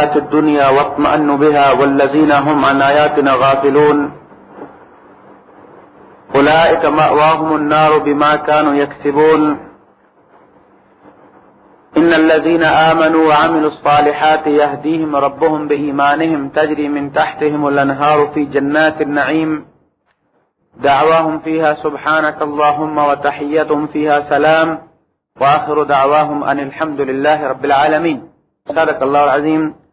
الدنيا واطمأنوا بها والذين هم عن آياتنا غافلون. أولئك مأواهم النار بما كانوا يكسبون. إن الذين آمنوا وعملوا الصالحات يهديهم ربهم بإيمانهم تجري من تحتهم الأنهار في جنات النعيم. دعواهم فيها سبحانك اللهم وتحيتهم فيها سلام. وآخر دعواهم أن الحمد لله رب العالمين. صدق الله العظيم.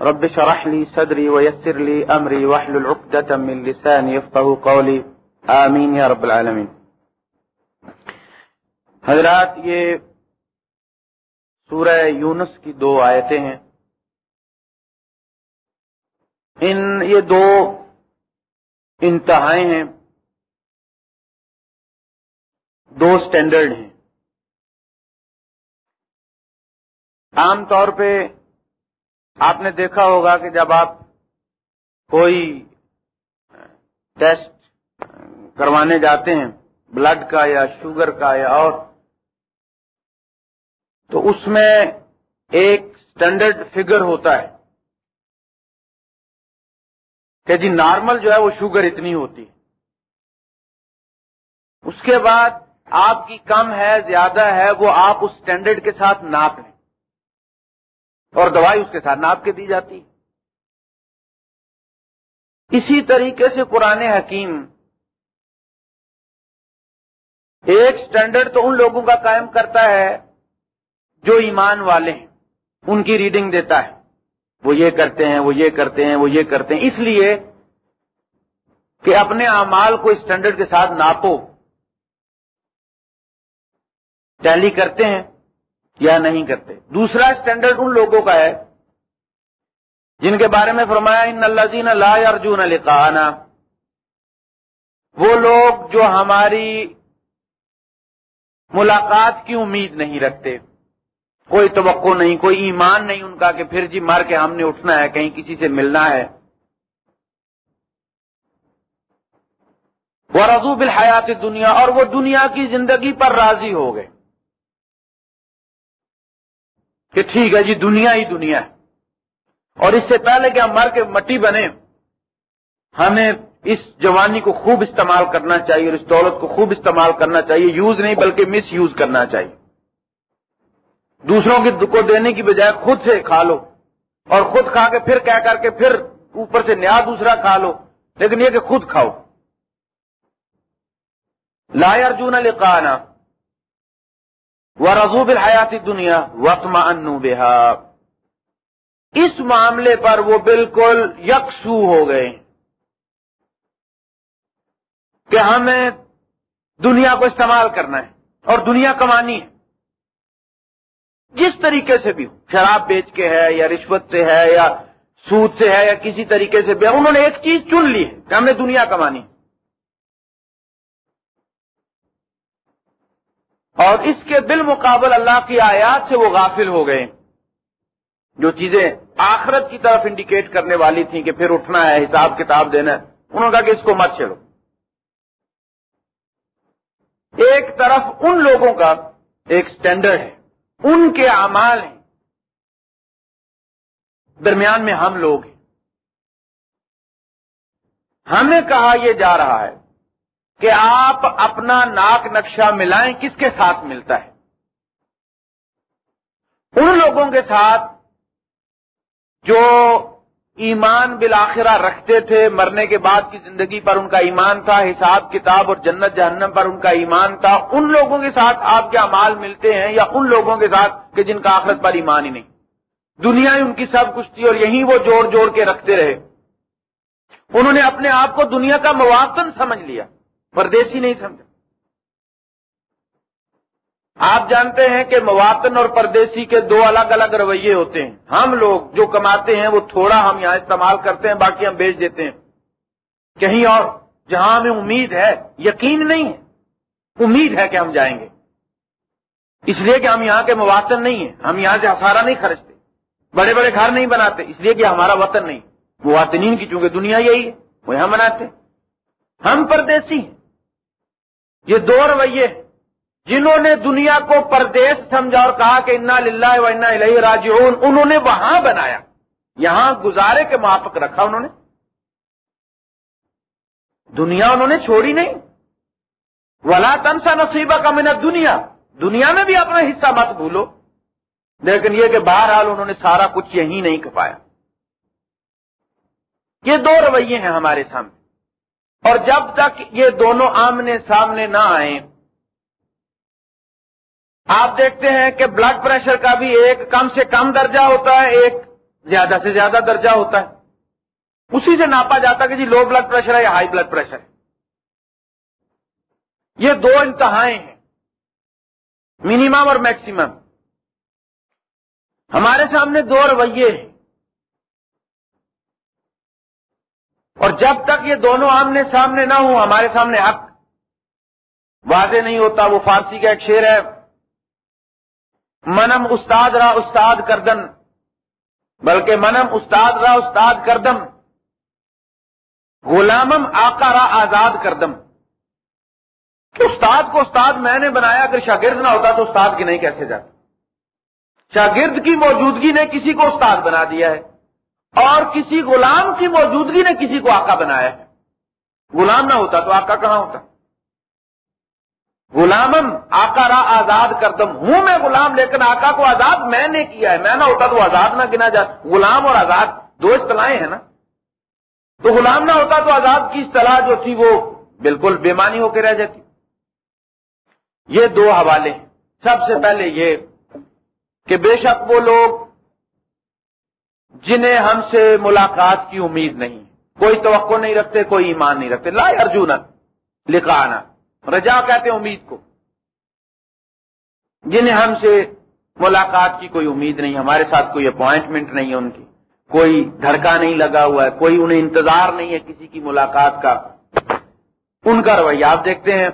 رب شرح لي صدري ويسر لي أمري وحل العقدة من لساني يفقه قولي. آمين يا رب العالمين. حضرات، یہ سورہ یونس کی دو آیتیں ہیں. ان، یہ دو انتہائیں ہیں. دو سٹینڈرڈ ہیں. عام طور پہ آپ نے دیکھا ہوگا کہ جب آپ کوئی ٹیسٹ کروانے جاتے ہیں، بلڈ کا یا شوگر کا یا اور، تو اس میں ایک اسٹینڈرڈ فگر ہوتا ہے کہ جی نارمل جو ہے وہ شوگر اتنی ہوتی ہے۔ اس کے بعد آپ کی کم ہے، زیادہ ہے، وہ آپ اس اسٹینڈرڈ کے ساتھ ناپ لیں۔ اور دوائی اس کے ساتھ ناپ کے دی جاتی۔ اسی طریقے سے قرآن حکیم ایک سٹینڈرڈ تو ان لوگوں کا قائم کرتا ہے جو ایمان والے ہیں، ان کی ریڈنگ دیتا ہے۔ وہ یہ کرتے ہیں، وہ یہ کرتے ہیں، وہ یہ کرتے ہیں۔ اس لیے کہ اپنے اعمال کو اسٹینڈرڈ کے ساتھ ناپو۔ ٹیلی کرتے ہیں۔ یا نہیں کرتے۔ دوسرا اسٹینڈرڈ ان لوگوں کا ہے جن کے بارے میں فرمایا، ان اللہ لا ارجن لکھانا وہ لوگ جو ہماری ملاقات کی امید نہیں رکھتے۔ کوئی توقع نہیں، کوئی ایمان نہیں ان کا کہ پھر جی مر کے ہم نے اٹھنا ہے، کہیں کسی سے ملنا ہے۔ وہ رضو بالحیات دنیا اور وہ دنیا کی زندگی پر راضی ہو گئے۔ کہ ٹھیک ہے جی دنیا ہی دنیا ہے۔ اور اس سے پہلے کہ ہم مر کے مٹی بنے، ہمیں اس جوانی کو خوب استعمال کرنا چاہیے اور اس دولت کو خوب استعمال کرنا چاہیے۔ یوز نہیں بلکہ مس یوز کرنا چاہیے۔ دوسروں کی کو دینے کی بجائے خود سے کھا لو اور خود کھا کے پھر کہہ کر کے پھر اوپر سے نیا دوسرا کھا لو، لیکن یہ کہ خود کھاؤ۔ لا ارجون لکھانا وہ رضوب الحیاتی دنیا وقما انو بہا۔ اس معاملے پر وہ بالکل یکسو ہو گئے کہ ہمیں دنیا کو استعمال کرنا ہے اور دنیا کمانی ہے۔ جس طریقے سے بھی شراب بیچ کے ہے یا رشوت سے ہے یا سود سے ہے یا کسی طریقے سے بھی انہوں نے ایک چیز چن لی ہے کہ ہم نے دنیا کمانی ہے۔ اور اس کے بالمقابل اللہ کی آیات سے وہ غافل ہو گئے۔ جو چیزیں آخرت کی طرف انڈیکیٹ کرنے والی تھیں کہ پھر اٹھنا ہے، حساب کتاب دینا ہے، انہوں نے کہا کہ اس کو مت چلو ایک طرف ان لوگوں کا ایک سٹینڈرڈ ہے، ان کے اعمال ہیں۔ درمیان میں ہم لوگ ہیں۔ ہمیں کہا یہ جا رہا ہے۔ کہ آپ اپنا ناک نقشہ ملائیں، کس کے ساتھ ملتا ہے؟ ان لوگوں کے ساتھ جو ایمان بالآخرہ رکھتے تھے، مرنے کے بعد کی زندگی پر ان کا ایمان تھا، حساب کتاب اور جنت جہنم پر ان کا ایمان تھا، ان لوگوں کے ساتھ آپ کے امال ملتے ہیں یا ان لوگوں کے ساتھ کہ جن کا آخرت پر ایمان ہی نہیں۔ دنیا ہی ان کی سب کچھ تھی اور یہی وہ جوڑ جوڑ کے رکھتے رہے۔ انہوں نے اپنے آپ کو دنیا کا موافن سمجھ لیا۔ پردیسی نہیں سمجھا۔ آپ جانتے ہیں کہ مواطن اور پردیسی کے دو الگ الگ رویے ہوتے ہیں۔ ہم لوگ جو کماتے ہیں وہ تھوڑا ہم یہاں استعمال کرتے ہیں، باقی ہم بیچ دیتے ہیں۔ کہیں اور، جہاں ہمیں امید ہے، یقین نہیں ہے۔ امید ہے کہ ہم جائیں گے۔ اس لیے کہ ہم یہاں کے مواطن نہیں ہیں۔ ہم یہاں سے ہسارا نہیں خرچتے۔ بڑے بڑے گھر نہیں بناتے۔ اس لیے کہ ہمارا وطن نہیں۔ مواطنین کی، چونکہ دنیا یہی ہے، وہ یہاں بناتے ہم پردیسی ہیں۔ یہ دو رویے جنہوں نے دنیا کو پردیش سمجھا اور کہا کہ انا للہ و انا الہ راجعون، انہوں نے وہاں بنایا۔ یہاں گزارے کے موافق رکھا انہوں نے۔ دنیا انہوں نے چھوڑی نہیں۔ ولا تنسا نصیبہ کا محنت دنیا دنیا میں بھی اپنا حصہ مت بھولو۔ لیکن یہ کہ بہرحال انہوں نے سارا کچھ یہی نہیں کپایا یہ دو رویے ہیں ہمارے سامنے۔ اور جب تک یہ دونوں آمنے سامنے نہ آئیں، آپ دیکھتے ہیں کہ بلڈ پریشر کا بھی ایک کم سے کم درجہ ہوتا ہے، ایک زیادہ سے زیادہ درجہ ہوتا ہے۔ اسی سے ناپا جاتا کہ جی لو بلڈ پریشر ہے یا ہائی بلڈ پریشر ہے۔ یہ دو انتہائیں ہیں۔ منیمم اور میکسیمم ہمارے سامنے دو رویے ہیں۔ اور جب تک یہ دونوں آمنے سامنے نہ ہوں، ہمارے سامنے حق واضح نہیں ہوتا، وہ فارسی کا ایک شعر ہے۔ منم استاد را استاد کردن بلکہ منم استاد را استاد کردم، غلامم آقا را آزاد کردم۔ کہ استاد کو استاد میں نے بنایا، اگر شاگرد نہ ہوتا تو استاد کی نہیں کیسے جاتا شاگرد کی موجودگی نے کسی کو استاد بنا دیا ہے۔ اور کسی غلام کی موجودگی نے کسی کو آقا بنایا ہے۔ غلام نہ ہوتا تو آقا کہاں ہوتا؟ غلامم آقا را آزاد کردم۔ ہوں میں غلام، لیکن آقا کو آزاد میں نے کیا ہے۔ میں نہ ہوتا تو آزاد نہ گنا جاتا۔ غلام اور آزاد دو اصطلاحیں ہیں نا۔ تو غلام نہ ہوتا تو آزاد کی اصطلاح جو تھی وہ بالکل بےمانی ہو کے رہ جاتی۔ یہ دو حوالے۔ سب سے پہلے یہ کہ بے شک وہ لوگ جنہیں ہم سے ملاقات کی امید نہیں۔ کوئی توقع نہیں رکھتے، کوئی ایمان نہیں رکھتے۔ لا ارجن لکھانا رجا کہتے امید کو۔ جنہیں ہم سے ملاقات کی کوئی امید نہیں، ہمارے ساتھ کوئی اپوائنٹمنٹ نہیں ہے ان کی۔ کوئی دھڑکا نہیں لگا ہوا ہے، کوئی انہیں انتظار نہیں ہے کسی کی ملاقات کا۔ ان کا رویہ۔ آپ دیکھتے ہیں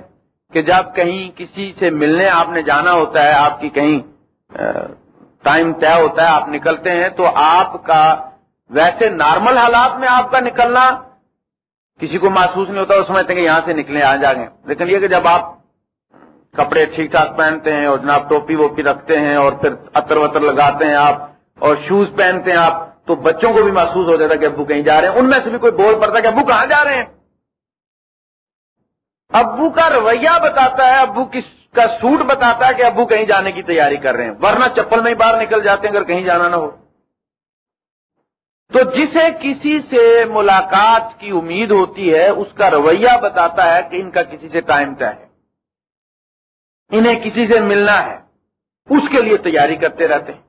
کہ جب کہیں کسی سے ملنے آپ نے جانا ہوتا ہے، آپ کی کہیں ٹائم طے ہوتا ہے، آپ نکلتے ہیں تو آپ کا ویسے نارمل حالات میں آپ کا نکلنا کسی کو محسوس نہیں ہوتا اس سمجھتے ہیں کہ یہاں سے نکلے آ جائیں گے لیکن یہ کہ جب آپ کپڑے ٹھیک ٹھاک پہنتے ہیں اور جناب ٹوپی ووپی رکھتے ہیں اور پھر اتر وطر لگاتے ہیں آپ اور شوز پہنتے ہیں آپ، تو بچوں کو بھی محسوس ہو جاتا ہے کہ ابو کہیں جا رہے ہیں۔ ان میں سے بھی کوئی بول پڑتا ہے کہ ابو کہاں جا رہے ہیں؟ ابو کا رویہ بتاتا ہے، ابو کس کا سوٹ بتاتا ہے کہ ابو کہیں جانے کی تیاری کر رہے ہیں، ورنہ چپل میں ہی باہر نکل جاتے ہیں اگر کہیں جانا نہ ہو۔ تو جسے کسی سے ملاقات کی امید ہوتی ہے، اس کا رویہ بتاتا ہے کہ ان کا کسی سے ٹائم طے ہے۔ انہیں کسی سے ملنا ہے۔ اس کے لیے تیاری کرتے رہتے ہیں۔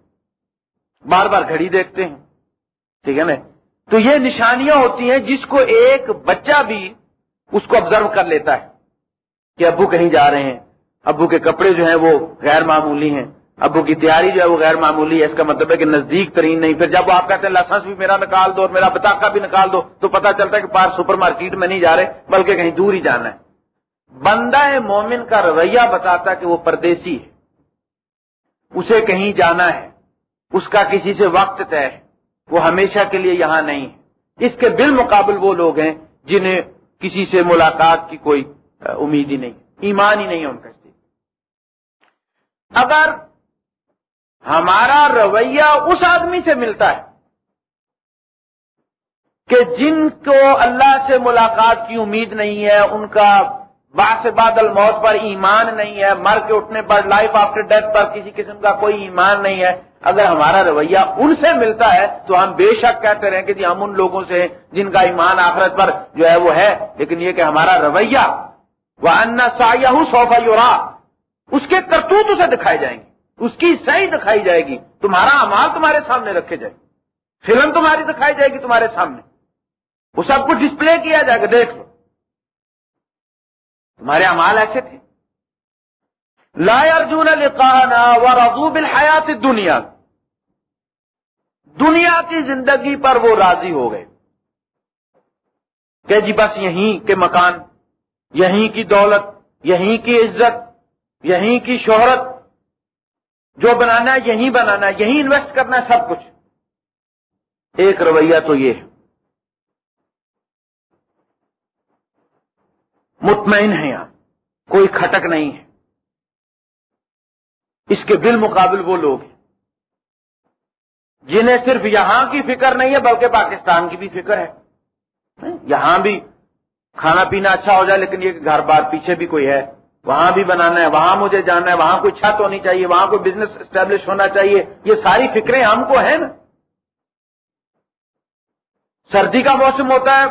بار بار گھڑی دیکھتے ہیں۔ ٹھیک ہے نا؟ تو یہ نشانیاں ہوتی ہیں جس کو ایک بچہ بھی اس کو آبزرو کر لیتا ہے کہ ابو کہیں جا رہے ہیں۔ ابو کے کپڑے جو ہیں وہ غیر معمولی ہیں۔ ابو کی تیاری جو ہے وہ غیر معمولی ہے۔ اس کا مطلب ہے کہ نزدیک ترین نہیں۔ پھر جب وہ آپ کہتے ہیں لائسنس بھی میرا نکال دو اور میرا بتاخا بھی نکال دو، تو پتا چلتا ہے کہ پار سپر مارکیٹ میں نہیں جا رہے، بلکہ کہیں دور ہی جانا ہے۔ بندہ مومن کا رویہ بتاتا ہے کہ وہ پردیسی ہے۔ اسے کہیں جانا ہے۔ اس کا کسی سے وقت طے ہے۔ وہ ہمیشہ کے لیے یہاں نہیں ہے۔ اس کے بالمقابل وہ لوگ ہیں جنہیں کسی سے ملاقات کی کوئی امید ہی نہیں۔ ایمان ہی نہیں ہے ان کا۔ اگر ہمارا رویہ اس آدمی سے ملتا ہے کہ جن کو اللہ سے ملاقات کی امید نہیں ہے، ان کا باس بادل موت پر ایمان نہیں ہے، مر کے اٹھنے پر لائف آفٹر ڈیتھ پر کسی قسم کا کوئی ایمان نہیں ہے، اگر ہمارا رویہ ان سے ملتا ہے تو ہم بے شک کہتے رہیں کہ جی ہم ان لوگوں سے جن کا ایمان آخرت پر جو ہے وہ ہے، لیکن یہ کہ ہمارا رویہ وہ ان سا سوفا یورا اس کے کرتوت اسے دکھائے جائیں گے۔ اس کی صحیح دکھائی جائے گی۔ تمہارا امال تمہارے سامنے رکھے جائے فلم تمہاری دکھائی جائے گی تمہارے سامنے۔ وہ سب کچھ ڈسپلے کیا جائے گا، دیکھ لو۔ تمہارے امال ایسے تھے۔ لا ارجن لکھانا و رضوب الحیات دنیا دنیا کی زندگی پر وہ راضی ہو گئے۔ کہ جی بس یہیں کے مکان، یہیں کی دولت، یہیں کی عزت یہیں کی شہرت جو بنانا ہے یہیں بنانا ہے، یہیں انویسٹ کرنا ہے، سب کچھ۔ ایک رویہ تو یہ ہے۔ مطمئن ہے یہاں کوئی کھٹک نہیں ہے۔ اس کے بالمقابل وہ لوگ ہیں۔ جنہیں صرف یہاں کی فکر نہیں ہے، بلکہ پاکستان کی بھی فکر ہے۔ یہاں بھی کھانا پینا اچھا ہو جائے، لیکن یہ گھر بار پیچھے بھی کوئی ہے۔ وہاں بھی بنانا ہے، وہاں مجھے جانا ہے، وہاں کوئی چھت ہونی چاہیے، وہاں کوئی بزنس اسٹیبلش ہونا چاہیے، یہ ساری فکریں ہم کو ہیں نا۔ سردی کا موسم ہوتا ہے،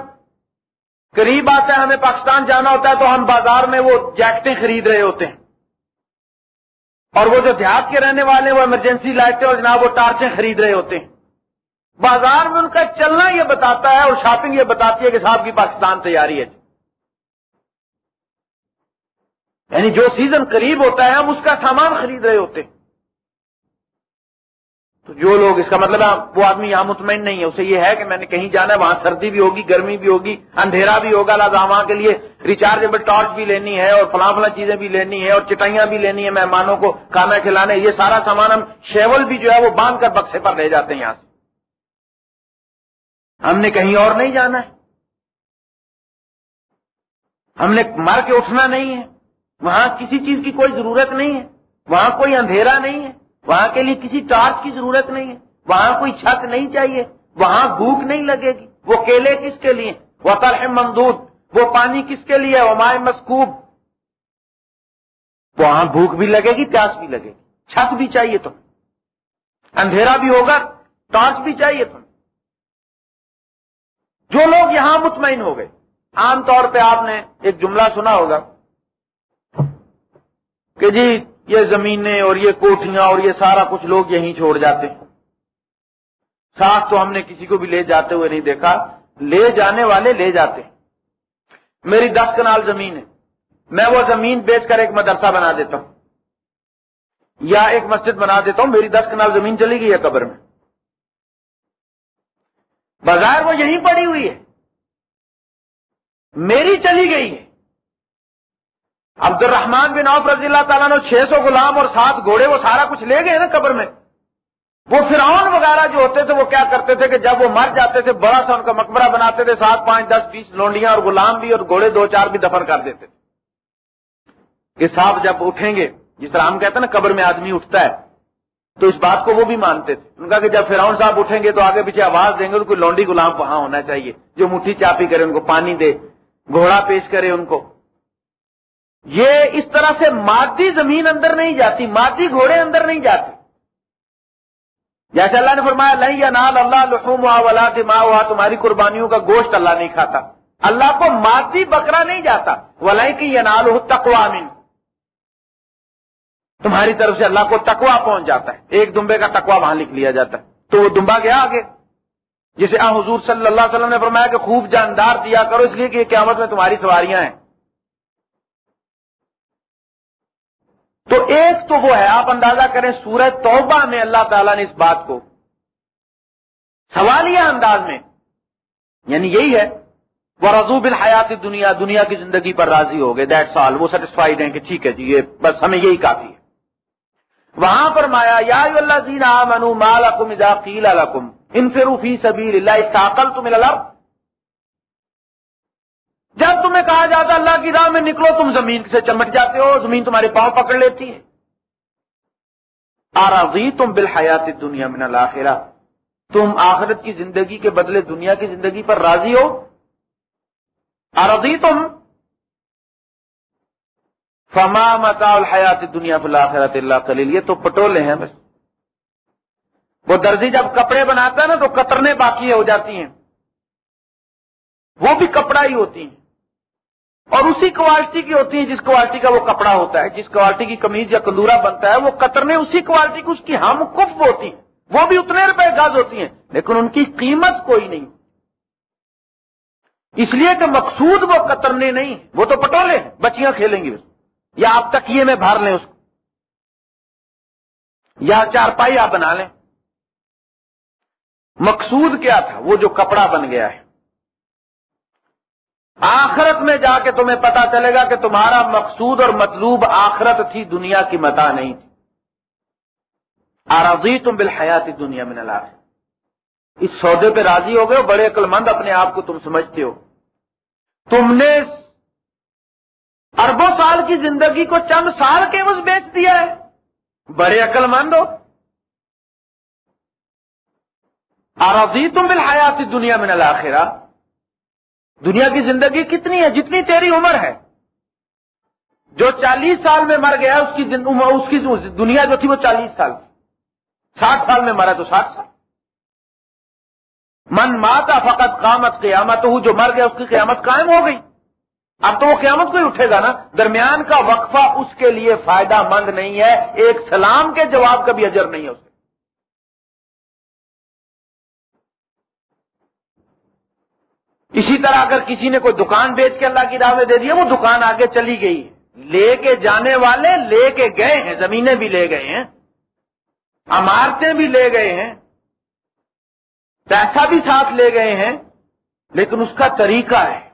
قریب آتا ہے، ہمیں پاکستان جانا ہوتا ہے تو ہم بازار میں وہ جیکٹیں خرید رہے ہوتے ہیں۔ اور وہ جو دیہات کے رہنے والے، وہ ایمرجنسی لائٹیں اور جناب وہ ٹارچیں خرید رہے ہوتے ہیں۔ بازار میں ان کا چلنا یہ بتاتا ہے اور شاپنگ یہ بتاتی ہے کہ صاحب کی پاکستان تیاری ہے۔ یعنی جو سیزن قریب ہوتا ہے، ہم اس کا سامان خرید رہے ہوتے ہیں۔ تو جو لوگ، اس کا مطلب ہے، وہ آدمی یہاں مطمئن نہیں ہے۔ اسے یہ ہے کہ میں نے کہیں جانا ہے، وہاں سردی بھی ہوگی، گرمی بھی ہوگی، اندھیرا بھی ہوگا، لہٰذا وہاں کے لیے ریچارجیبل ٹارچ بھی لینی ہے اور فلاں فلاں چیزیں بھی لینی ہے اور چٹائیاں بھی لینی ہے مہمانوں کو، کھانا کھلانے، یہ سارا سامان ہم شیول بھی جو ہے وہ باندھ کر بکسے پر لے جاتے ہیں یہاں سے۔ ہم نے کہیں اور نہیں جانا ہے۔ ہم نے مر کے اٹھنا نہیں ہے۔ وہاں کسی چیز کی کوئی ضرورت نہیں ہے۔ وہاں کوئی اندھیرا نہیں ہے۔ وہاں کے لیے کسی ٹارچ کی ضرورت نہیں ہے۔ وہاں کوئی چھت نہیں چاہیے۔ وہاں بھوک نہیں لگے گی۔ وہ کیلے کس کے لیے؟ وہ طرح ممدود۔ وہ پانی کس کے لیے؟ وہ مسکوب وہاں بھوک بھی لگے گی، پیاس بھی لگے گی۔ چھت بھی چاہیے تم اندھیرا بھی ہوگا، ٹارچ بھی چاہیے تم جو لوگ یہاں مطمئن ہو گئے، عام طور پہ آپ نے ایک جملہ سنا ہوگا۔ کہ جی یہ زمینیں اور یہ کوٹیاں اور یہ سارا کچھ لوگ یہیں چھوڑ جاتے ہیں۔ ساتھ تو ہم نے کسی کو بھی لے جاتے ہوئے نہیں دیکھا۔ لے جانے والے لے جاتے ہیں۔ میری دس کنال زمین ہے۔ میں وہ زمین بیچ کر ایک مدرسہ بنا دیتا ہوں۔ یا ایک مسجد بنا دیتا ہوں۔ میری دس کنال زمین چلی گئی ہے قبر میں۔ بازار وہ یہیں پڑی ہوئی ہے۔ میری چلی گئی ہے۔ عبد الرحمان بن عوف رضی اللہ تعالیٰ نے چھ سو غلام اور سات گھوڑے، وہ سارا کچھ لے گئے نا قبر میں۔ وہ فرعون وغیرہ جو ہوتے تھے، وہ کیا کرتے تھے کہ جب وہ مر جاتے تھے، بڑا سا ان کا مقبرہ بناتے تھے، سات، پانچ، دس، بیس لونڈیاں اور غلام بھی اور گھوڑے دو، چار بھی دفن کر دیتے تھے۔ کہ صاحب جب اٹھیں گے، جس طرح ہم کہتے ہیں نا، قبر میں آدمی اٹھتا ہے، تو اس بات کو وہ بھی مانتے تھے۔ ان کا کہ جب فرعون صاحب اٹھیں گے تو آگے پیچھے آواز دیں گے تو کوئی لونڈی غلام وہاں ہونا چاہیے، جو مٹھی چاپی کرے، ان کو پانی دے، گھوڑا پیش کرے ان کو۔ یہ اس طرح سے مادی زمین اندر نہیں جاتی، مادی گھوڑے اندر نہیں جاتے جیسے اللہ نے فرمایا نہیں یا نال اللہ لحوم ولا دماغ ہوا تمہاری قربانیوں کا گوشت اللہ نہیں کھاتا۔ اللہ کو مادی بکرا نہیں جاتا۔ ولائی کی یہ نال ہو تکوا تمہاری طرف سے اللہ کو تکوا پہنچ جاتا ہے۔ ایک دمبے کا تکوا وہاں لکھ لیا جاتا ہے۔ تو وہ دمبا گیا آگے۔ جسے آ حضور صلی اللہ علیہ وسلم نے فرمایا کہ خوب جاندار دیا کرو، اس لیے کہ یہ قیامت میں تمہاری سواریاں ہیں۔ تو ایک تو وہ ہے، آپ اندازہ کریں سورہ توبہ میں اللہ تعالیٰ نے اس بات کو سوالیہ انداز میں یعنی یہی ہے وہ رضو الحیات دنیا دنیا کی زندگی پر راضی ہو گئے دیٹ سال وہ سیٹسفائڈ ہیں کہ ٹھیک ہے جی یہ بس ہمیں یہی کافی ہے۔ وہاں پر مایا یا اللہ زینا منو مال اکم قیل الکم انفروفی سبیر اللہ ساقل تم جب تمہیں کہا جاتا اللہ کی راہ میں نکلو، تم زمین سے چمٹ جاتے ہو، زمین تمہارے پاؤں پکڑ لیتی ہے آراضی تم بالحیات دنیا میں نہ تم آخرت کی زندگی کے بدلے دنیا کی زندگی پر راضی ہو۔ آراضی تم فما متا الحیات دنیا فلاخرت اللہ کلیل یہ تو پٹولے ہیں بس۔ وہ درزی جب کپڑے بناتا ہے نا، تو کترنے باقی ہو جاتی ہیں۔ وہ بھی کپڑا ہی ہوتی ہیں۔ اور اسی کوالٹی کی ہوتی ہے جس کوالٹی کا وہ کپڑا ہوتا ہے، جس کوالٹی کی کمیز یا کندورا بنتا ہے، وہ قطرنے اسی کوالٹی کی اس کی ہم کف ہوتی ہیں۔ وہ بھی اتنے روپے گاز ہوتی ہیں، لیکن ان کی قیمت کوئی نہیں۔ اس لیے کہ مقصود وہ قطرنے نہیں، وہ تو پٹولے بچیاں کھیلیں گی یا آپ تکیے میں بھار لیں اس کو۔ یا چارپائی آپ بنا لیں۔ مقصود کیا تھا؟ وہ جو کپڑا بن گیا ہے۔ آخرت میں جا کے تمہیں پتا چلے گا کہ تمہارا مقصود اور مطلوب آخرت تھی دنیا کی متا نہیں تھی۔ آراضی تم بالحیاتی دنیا میں نلا اس سودے پہ راضی ہو گئے ہو، بڑے عقل مند اپنے آپ کو تم سمجھتے ہو۔ تم نے اربوں سال کی زندگی کو چند سال کے بیچ دیا ہے۔ بڑے عقل مند ہو۔ آرزی تم بل دنیا میں نہ دنیا کی زندگی کتنی ہے؟ جتنی تیری عمر ہے۔ جو چالیس سال میں مر گیا، اس کی اس کی دنیا جو تھی وہ چالیس سال کی ساٹھ سال میں مرا تو ساٹھ سال۔ من ماتا فقط قامت قیامت ہو جو مر گیا، اس کی قیامت قائم ہو گئی۔ اب تو وہ قیامت کو ہی اٹھے گا نا۔ درمیان کا وقفہ اس کے لیے فائدہ مند نہیں ہے۔ ایک سلام کے جواب کا بھی اجر نہیں ہے اس اسی طرح اگر کسی نے کوئی دکان بیچ کے اللہ کی راہ میں دے دیا وہ دکان آگے چلی گئی۔ لے کے جانے والے لے کے گئے ہیں، زمینیں بھی لے گئے ہیں، عمارتیں بھی لے گئے ہیں، پیسہ بھی ساتھ لے گئے ہیں، لیکن اس کا طریقہ ہے۔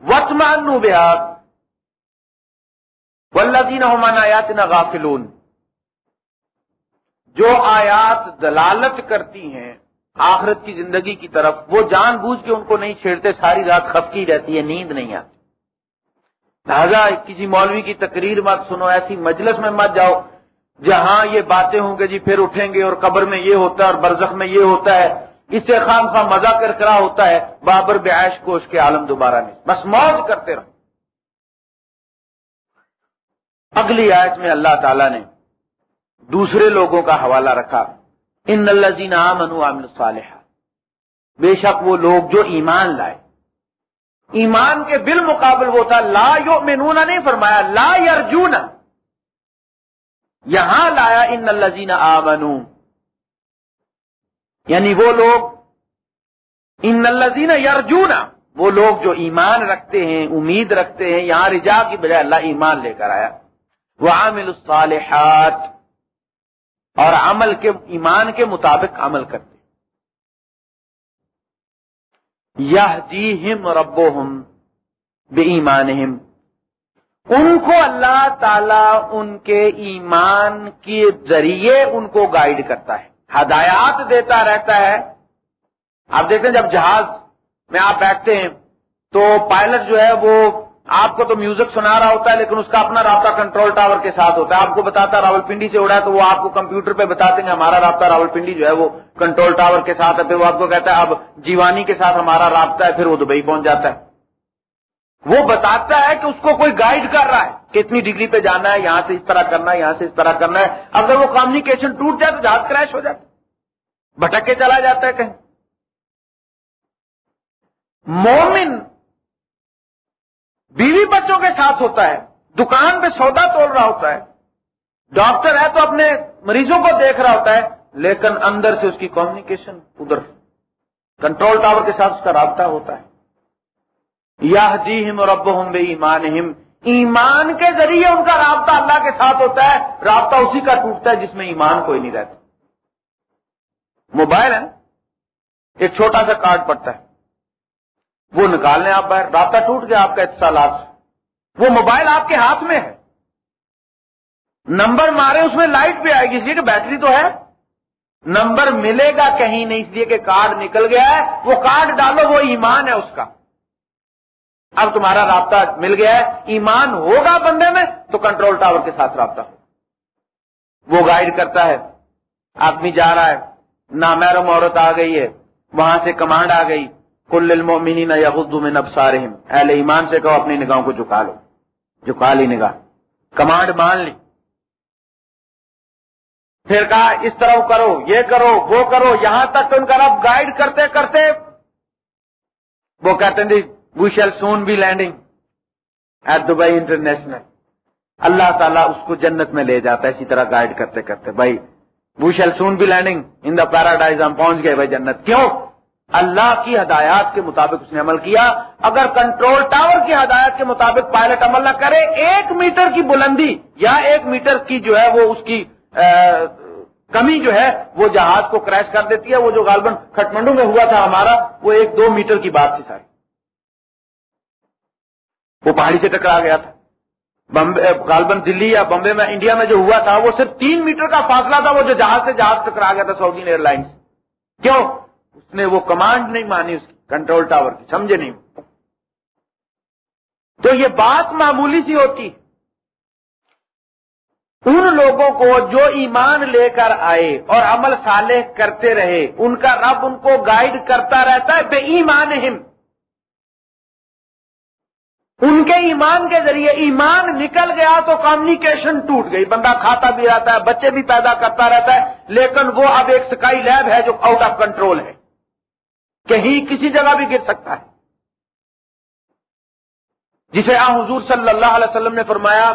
وتمان بہار ولدین عمان آیات نہ غافلون۔ جو آیات دلالت کرتی ہیں آخرت کی زندگی کی طرف وہ جان بوجھ کے ان کو نہیں چھیڑتے، ساری رات خفکی رہتی ہے، نیند نہیں آتی۔ لہذا کسی مولوی کی تقریر مت سنو، ایسی مجلس میں مت جاؤ جہاں یہ باتیں ہوں گے جی پھر اٹھیں گے اور قبر میں یہ ہوتا ہے اور برزخ میں یہ ہوتا ہے۔ اس سے خام خام مزہ کر کرا ہوتا ہے، بابر بیاش کو اس کے عالم دوبارہ نہیں۔ بس موج کرتے رہو۔ اگلی آیت میں اللہ تعالی نے دوسرے لوگوں کا حوالہ رکھا۔ ان الزین عامن عامل صالح بے شک وہ لوگ جو ایمان لائے۔ ایمان کے بالمقابل وہ تھا، لا یو نہیں فرمایا، لا یرجون۔ یہاں لایا ان الزین آمنو یعنی وہ لوگ، ان الزین یرجون۔ وہ لوگ جو ایمان رکھتے ہیں، امید رکھتے ہیں، یہاں رجا کی بجائے اللہ ایمان لے کر آیا۔ وہ عامل الصالحات۔ اور عمل کے ایمان کے مطابق عمل کرتے یہ جی ہم ربو ہم بے ایمان ان کو اللہ تعالی ان کے ایمان کے ذریعے ان کو گائیڈ کرتا ہے، ہدایات دیتا رہتا ہے۔ آپ دیکھتے ہیں جب جہاز میں آپ بیٹھتے ہیں تو پائلٹ جو ہے وہ آپ کو تو میوزک سنا رہا ہوتا ہے لیکن اس کا اپنا رابطہ کنٹرول ٹاور کے ساتھ ہوتا ہے۔ آپ کو بتاتا راول پنڈی سے اڑا ہے تو وہ آپ کو کمپیوٹر پہ بتاتے ہیں ہمارا رابطہ راول پنڈی جو ہے وہ کنٹرول ٹاور کے ساتھ ہے۔ پھر وہ آپ کو کہتا ہے اب جیوانی کے ساتھ ہمارا رابطہ ہے، پھر وہ دبئی پہنچ جاتا ہے۔ وہ بتاتا ہے کہ اس کو کوئی گائیڈ کر رہا ہے کتنی ڈگری پہ جانا ہے، یہاں سے اس طرح کرنا ہے، یہاں سے اس طرح کرنا ہے۔ اگر وہ کمیونیکیشن ٹوٹ جائے تو جہاز کریش ہو جاتا بھٹک کے چلا جاتا ہے کہیں۔ مومن بیوی بچوں کے ساتھ ہوتا ہے، دکان پہ سودا توڑ رہا ہوتا ہے۔ ڈاکٹر ہے تو اپنے مریضوں کو دیکھ رہا ہوتا ہے، لیکن اندر سے اس کی کمیونیکیشن ادھر کنٹرول ٹاور کے ساتھ اس کا رابطہ ہوتا ہے۔ یا جی ہم اور ابو ہم بے ایمان ہم ایمان کے ذریعے ان کا رابطہ اللہ کے ساتھ ہوتا ہے، رابطہ اسی کا ٹوٹتا ہے جس میں ایمان کوئی نہیں رہتا۔ موبائل ہے، ایک چھوٹا سا کارڈ پڑتا ہے۔ وہ نکالنے آپ باہر۔ رابطہ ٹوٹ گیا آپ کا اتصالات سے۔ وہ موبائل آپ کے ہاتھ میں ہے۔ نمبر مارے اس میں لائٹ بھی آئے گی۔ اس لیے کہ بیٹری تو ہے۔ نمبر ملے گا کہیں نہیں، اس لیے کہ کارڈ نکل گیا ہے۔ وہ کارڈ ڈالو، وہ ایمان ہے اس کا۔ اب تمہارا رابطہ مل گیا ہے۔ ایمان ہوگا بندے میں تو کنٹرول ٹاور کے ساتھ رابطہ وہ گائیڈ کرتا ہے۔ آدمی جا رہا ہے۔ نامحرم عورت آ گئی ہے۔ وہاں سے کمانڈ آ گئی۔ کل المؤمنین یغض من ابصارهم اہل ایمان سے کہو اپنی نگاہوں کو جھکا لو۔ جھکا لی نگاہ۔ کمانڈ مان لی۔ پھر کہا، اس طرح کرو، یہ کرو، وہ کرو، یہاں تک ان کا رب گائیڈ کرتے کرتے وہ کہتے ہیں we shall soon be landing at Dubai international اللہ تعالیٰ اس کو جنت میں لے جاتا ہے، اسی طرح گائیڈ کرتے کرتے۔ بھائی we shall soon be landing in the paradise ہم پہنچ گئے بھائی جنت۔ کیوں؟ اللہ کی ہدایات کے مطابق اس نے عمل کیا۔ اگر کنٹرول ٹاور کی ہدایت کے مطابق پائلٹ عمل نہ کرے، ایک میٹر کی بلندی یا ایک میٹر کی جو ہے وہ اس کی کمی جو ہے، وہ جہاز کو کریش کر دیتی ہے۔ وہ جو غالباً کھٹمنڈو میں ہوا تھا ہمارا، وہ ایک دو میٹر کی بات تھی ساری وہ پہاڑی سے ٹکرا گیا تھا۔ غالباً دلی یا بمبے میں، انڈیا میں جو ہوا تھا، وہ صرف تین میٹر کا فاصلہ تھا، وہ جو جہاز سے جہاز ٹکرا گیا تھا سعودی ایئر لائنس کیوں؟ اس نے وہ کمانڈ نہیں مانی، اس کی کنٹرول ٹاور کی، سمجھے نہیں۔ تو یہ بات معمولی سی ہوتی۔ ان لوگوں کو جو ایمان لے کر آئے اور عمل صالح کرتے رہے، ان کا رب ان کو گائیڈ کرتا رہتا ہے، بے ایمان ان کے ایمان کے ذریعے ایمان نکل گیا تو کمیونیکیشن ٹوٹ گئی۔ بندہ کھاتا بھی رہتا ہے، بچے بھی پیدا کرتا رہتا ہے، لیکن وہ اب ایک سکائی لیب ہے جو آؤٹ آف کنٹرول ہے۔ کہیں کسی جگہ بھی گر سکتا ہے۔ جسے آ حضور صلی اللہ علیہ وسلم نے فرمایا،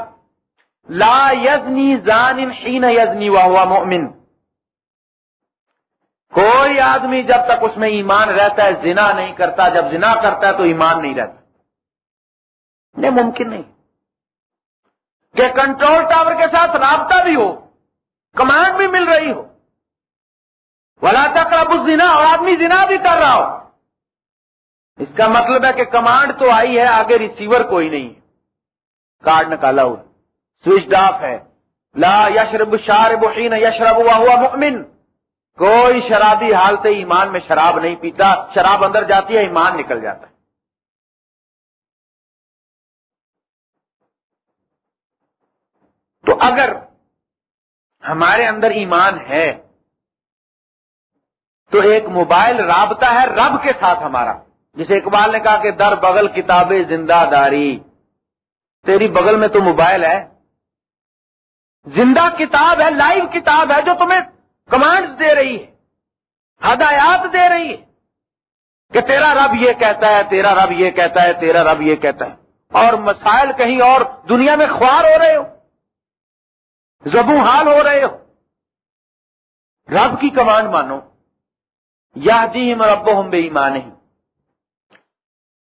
لا یزنی زان حین یزنی واہ مؤمن۔ کوئی آدمی جب تک اس میں ایمان رہتا ہے، زنا نہیں کرتا، جب زنا کرتا ہے تو ایمان نہیں رہتا۔ نہیں، ممکن نہیں۔ کہ کنٹرول ٹاور کے ساتھ رابطہ بھی ہو، کمانڈ بھی مل رہی ہو۔ ولا تک اب زنا اور آدمی زنا بھی کر رہا ہو۔ اس کا مطلب ہے کہ کمانڈ تو آئی ہے، آگے ریسیور کوئی نہیں۔ ہے کارڈ نکالا ہوا۔ سوئچ آف ہے۔ لا یشرب شارب حین یشرب ہوا ہوا مؤمن۔ کوئی شرابی حالت ایمان میں شراب نہیں پیتا۔ شراب اندر جاتی ہے، ایمان نکل جاتا ہے۔ تو اگر ہمارے اندر ایمان ہے تو ایک موبائل رابطہ ہے رب کے ساتھ ہمارا۔ جسے اقبال نے کہا کہ در بغل کتاب زندہ داری۔ تیری بغل میں تو موبائل ہے۔ زندہ کتاب ہے، لائیو کتاب ہے جو تمہیں کمانڈز دے رہی ہے، ہدایات دے رہی ہے کہ تیرا رب یہ کہتا ہے، تیرا رب یہ کہتا ہے، تیرا رب یہ کہتا ہے۔ اور مسائل کہیں اور دنیا میں خوار ہو رہے ہو زبو حال ہو رہے ہو۔ رب کی کمانڈ مانو۔ یا جی رب ہم بے ایمان ہی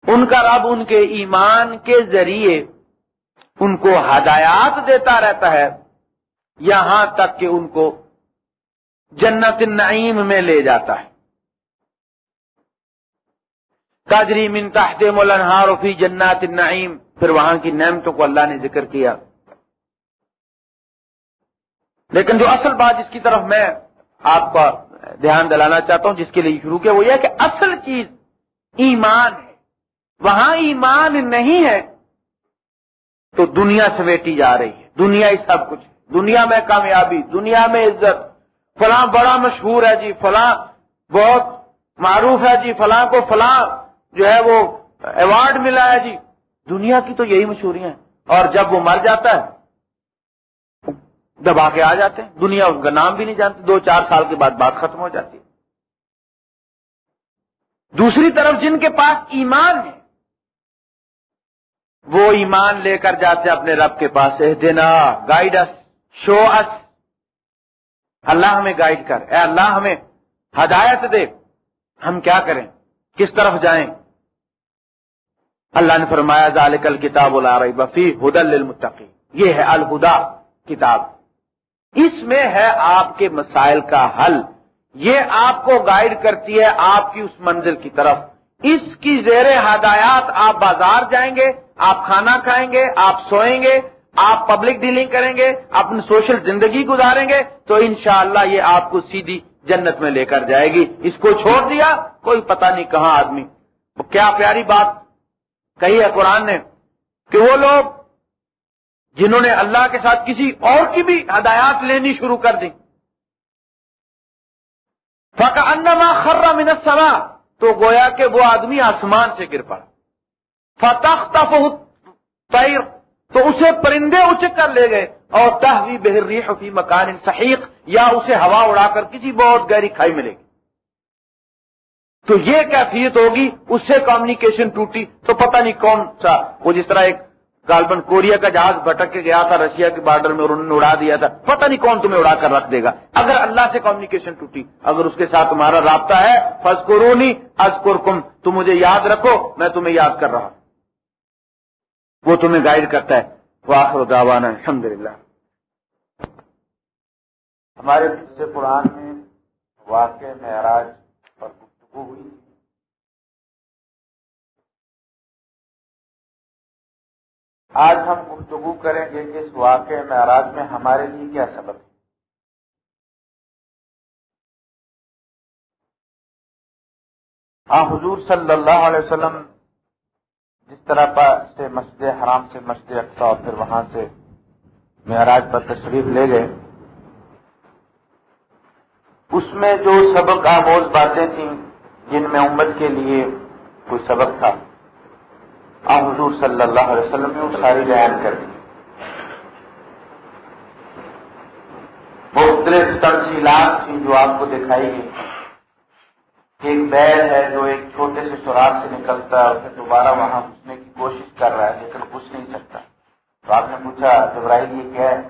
ان کا رب ان کے ایمان کے ذریعے ان کو ہدایات دیتا رہتا ہے، یہاں تک کہ ان کو جنت النعیم میں لے جاتا ہے۔ تاجری من تحت فی جنات النعیم۔ پھر وہاں کی نعمتوں کو اللہ نے ذکر کیا۔ لیکن جو اصل بات جس کی طرف میں آپ کا دھیان دلانا چاہتا ہوں، جس کے لیے شروع کیا، وہ یہ کہ اصل چیز ایمان ہے۔ وہاں ایمان نہیں ہے تو دنیا سمیٹی جا رہی ہے۔ دنیا ہی سب کچھ دنیا میں کامیابی، دنیا میں عزت۔ فلاں بڑا مشہور ہے جی فلاں بہت معروف ہے جی فلاں کو فلاں جو ہے وہ ایوارڈ ملا ہے جی۔ دنیا کی تو یہی مشہوریاں ہیں۔ اور جب وہ مر جاتا ہے دبا کے آ جاتے ہیں۔ دنیا ان کا نام بھی نہیں جانتی دو چار سال کے بعد بات ختم ہو جاتی ہے۔ دوسری طرف جن کے پاس ایمان ہے، وہ ایمان لے کر جاتے اپنے رب کے پاس۔ دینا گائڈ اس شو اس اللہ ہمیں گائیڈ کر۔ اے اللہ، ہمیں ہدایت دے۔ ہم کیا کریں؟ کس طرف جائیں؟ اللہ نے فرمایا، ذالک الکتاب لا ریب فی ہدل للمتقین۔ یہ ہے الہدا کتاب۔ اس میں ہے آپ کے مسائل کا حل۔ یہ آپ کو گائیڈ کرتی ہے آپ کی اس منزل کی طرف۔ اس کی زیر ہدایات آپ بازار جائیں گے، آپ کھانا کھائیں گے، آپ سوئیں گے، آپ پبلک ڈیلنگ کریں گے، اپنی سوشل زندگی گزاریں گے، تو انشاءاللہ یہ آپ کو سیدھی جنت میں لے کر جائے گی۔ اس کو چھوڑ دیا، کوئی پتہ نہیں کہاں آدمی۔ کیا پیاری بات کہی ہے قرآن نے کہ وہ لوگ جنہوں نے اللہ کے ساتھ کسی اور کی بھی ہدایات لینی شروع کر دی۔ فقا انما خرا السماء، تو گویا کہ وہ آدمی آسمان سے گر پڑا۔ فتح تیر تو اسے پرندے اچک کر لے گئے۔ اور تحوی بحری حفیع مکان صحیح یا اسے ہوا اڑا کر کسی بہت گہری کھائی ملے گی تو یہ کیفیت ہوگی، اس سے کمیونیکیشن ٹوٹی، تو پتہ نہیں کون سا، وہ جس طرح ایک غالباً کوریا کا جہاز بھٹک کے گیا تھا، رشیا کے بارڈر میں اور انہوں نے اڑا دیا تھا۔ پتہ نہیں کون تمہیں اڑا کر رکھ دے گا۔ اگر اللہ سے کمیونیکیشن ٹوٹی، اگر اس کے ساتھ تمہارا رابطہ ہے فض قرونی کم تم مجھے یاد رکھو، میں تمہیں یاد کر رہا ہوں۔ وہ تمہیں گائیڈ کرتا ہے۔ واخر داوانا الحمد للہ ہمارے قرآن میں واقع معراج آج ہم گفتگو کریں گے کہ اس واقع معراج میں ہمارے لیے کیا سبب ہے۔ ہاں حضور صلی اللہ علیہ وسلم جس طرح سے مسجد حرام سے مسجد اقسا اور پھر وہاں سے معراج پر تشریف لے گئے، اس میں جو سبق آموز باتیں تھیں جن میں امت کے لیے کوئی سبق تھا۔ آ حضور صلی اللہ علیہ وسلم نے وہ ساری بیان کر دی۔ مختلف تفصیلات تھیں جو آپ کو دکھائی گئی۔ کہ ایک بیل ہے جو ایک چھوٹے سے سوراخ سے نکلتا ہے اور پھر دوبارہ وہاں گھسنے کی کوشش کر رہا ہے، لیکن گھس نہیں سکتا۔ تو آپ نے پوچھا، جبرائیل، یہ کیا ہے؟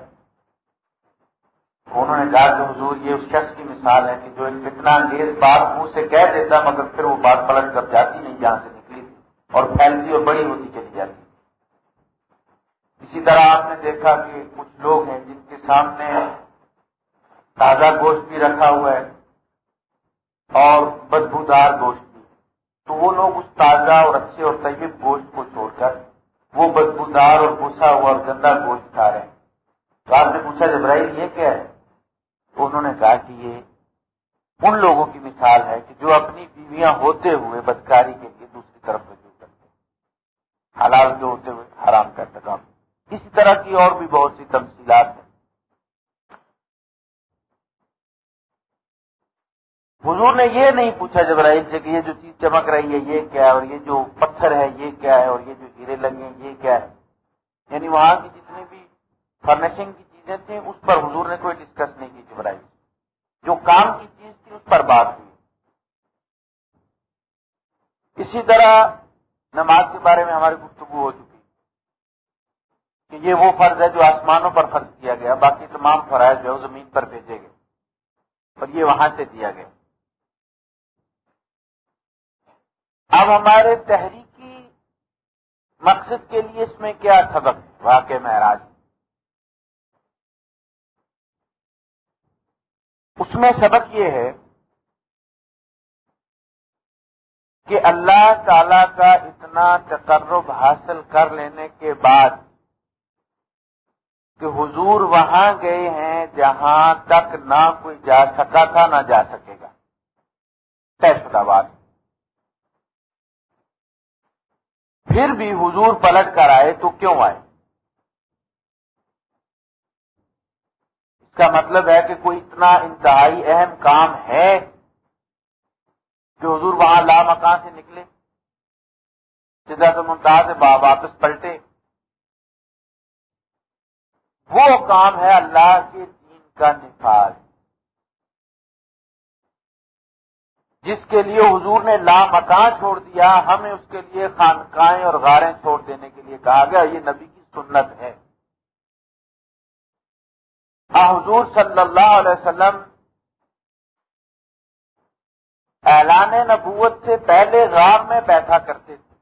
انہوں نے کہا کہ حضور، یہ اس شخص کی مثال ہے کہ جو ایک کتنا انگیز بات منہ سے کہہ دیتا مگر پھر وہ بات پلٹ کر جاتی نہیں، جہاں سے اور پھیلتی اور بڑی ہوتی چلی جاتی اسی طرح آپ نے دیکھا کہ کچھ لوگ ہیں جن کے سامنے تازہ گوشت بھی رکھا ہوا ہے اور بدبودار گوشت بھی۔ تو وہ لوگ اس تازہ اور اچھے اور طیب گوشت کو چھوڑ کر وہ بدبودار اور گسا ہوا اور گندا گوشت کھا رہے ہیں۔ تو آپ نے پوچھا، جبرائیل، یہ کیا ہے؟ تو انہوں نے کہا کہ یہ ان لوگوں کی مثال ہے کہ جو اپنی بیویاں ہوتے ہوئے بدکاری کے لیے دوسری طرف رجوع کرتے ہیں حلال کے ہوتے ہوئے حرام کرتے کام اسی طرح کی اور بھی بہت سی تمثیلات ہیں۔ حضور نے یہ نہیں پوچھا جبرائیل سے کہ یہ جو چیز چمک رہی ہے، یہ کیا ہے، اور یہ جو پتھر ہے، یہ کیا ہے، اور یہ جو ہیرے لگے ہیں، یہ کیا ہے؟ یعنی وہاں کی جتنی بھی فرنیشنگ کی چیزیں تھیں، اس پر حضور نے کوئی ڈسکس نہیں کی جبرائیل جو کام کی چیز تھی، اس پر بات ہوئی۔ اسی طرح نماز کے بارے میں ہماری گفتگو ہو چکی۔ کہ یہ وہ فرض ہے جو آسمانوں پر فرض کیا گیا، باقی تمام فرائض جو زمین پر بھیجے گئے۔ اور یہ وہاں سے دیا گیا۔ اب ہمارے تحریکی مقصد کے لیے اس میں کیا سبق واقع معراج۔ اس میں سبق یہ ہے کہ اللہ تعالی کا اتنا تقرب حاصل کر لینے کے بعد کہ حضور وہاں گئے ہیں جہاں تک نہ کوئی جا سکا تھا نہ جا سکے گا۔ طے شدہ بات پھر بھی حضور پلٹ کر آئے تو کیوں آئے؟ اس کا مطلب ہے کہ کوئی اتنا انتہائی اہم کام ہے کہ حضور وہاں لا مکان سے نکلے، سیدھا تو ممتاز واپس پلٹے۔ وہ کام ہے اللہ کے دین کا نفاذ۔ جس کے لیے حضور نے لا مکان چھوڑ دیا، ہمیں اس کے لیے خانقاہیں اور غاریں چھوڑ دینے کے لیے کہا گیا، یہ نبی کی سنت ہے۔ حضور صلی اللہ علیہ وسلم اعلان نبوت سے پہلے غار میں بیٹھا کرتے تھے۔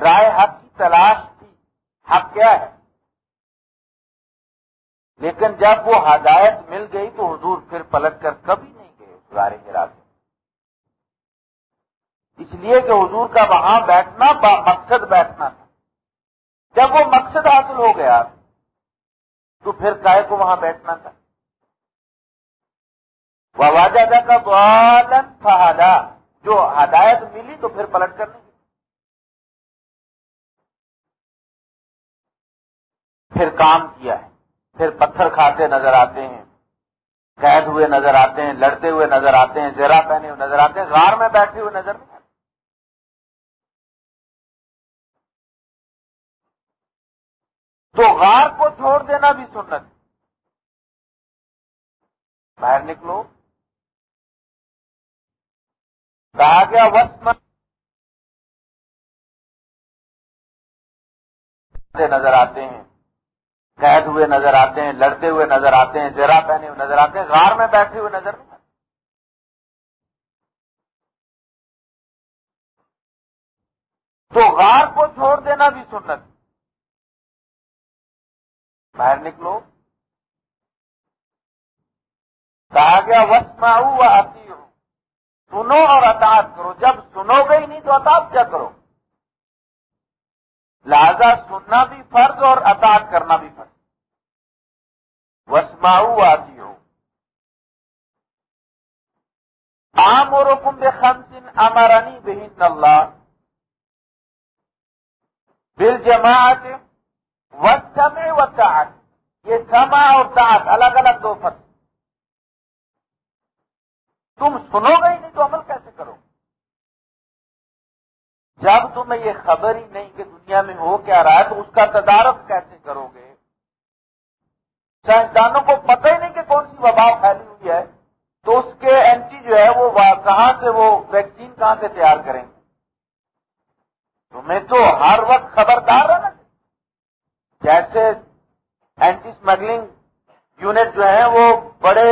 رائے حق کی تلاش تھی۔ حق کیا ہے؟ لیکن جب وہ ہدایت مل گئی تو حضور پھر پلٹ کر کبھی نہیں گئے اس بارے میں اس لیے کہ حضور کا وہاں بیٹھنا مقصد بیٹھنا تھا۔ جب وہ مقصد حاصل ہو گیا تو پھر کائے کو وہاں بیٹھنا تھا۔ واجہ کا بالن فہدا، جو ہدایت ملی تو پھر پلٹ کر نہیں۔ پھر کام کیا ہے، پھر پتھر کھاتے نظر آتے ہیں، قید ہوئے نظر آتے ہیں، لڑتے ہوئے نظر آتے ہیں زیرا پہنے ہوئے نظر آتے ہیں، غار میں بیٹھے ہوئے نظر نہیں آتے۔ تو غار کو چھوڑ دینا بھی سنت باہر نکلو۔ کہا گیا وسط نظر آتے ہیں، قید ہوئے نظر آتے ہیں، لڑتے ہوئے نظر آتے ہیں زیرا پہنے ہوئے نظر آتے ہیں، غار میں بیٹھے ہوئے نظر نہیں آتے۔ تو غار کو چھوڑ دینا بھی سنت۔ باہر نکلو۔ کہا گیا وسط میں آتی ہوں سنو اور اطاعت کرو۔ جب سنو گے ہی نہیں تو اطاعت کیا کرو؟ لہذا سننا بھی فرض اور اطاعت کرنا بھی فرض۔ وسماؤ آتی ہو عام اور حکم بے خمسن امرانی بہن اللہ۔ بل جماعت وسم و چاٹ یہ سما اور چاٹ الگ الگ دو فرق تم سنو گے ہی نہیں تو عمل کیسے کرو جب تمہیں یہ خبر ہی نہیں کہ دنیا میں ہو کیا رہا ہے، تو اس کا تدارک کیسے کرو گے؟ سائنسدانوں کو پتہ ہی نہیں کہ کون سی وبا پھیلی ہوئی ہے۔ تو اس کے اینٹی جو ہے، وہ کہاں سے وہ ویکسین کہاں سے تیار کریں گے؟ تمہیں تو ہر وقت خبردار رہنا جیسے اینٹی اسمگلنگ یونٹ جو ہیں، وہ بڑے،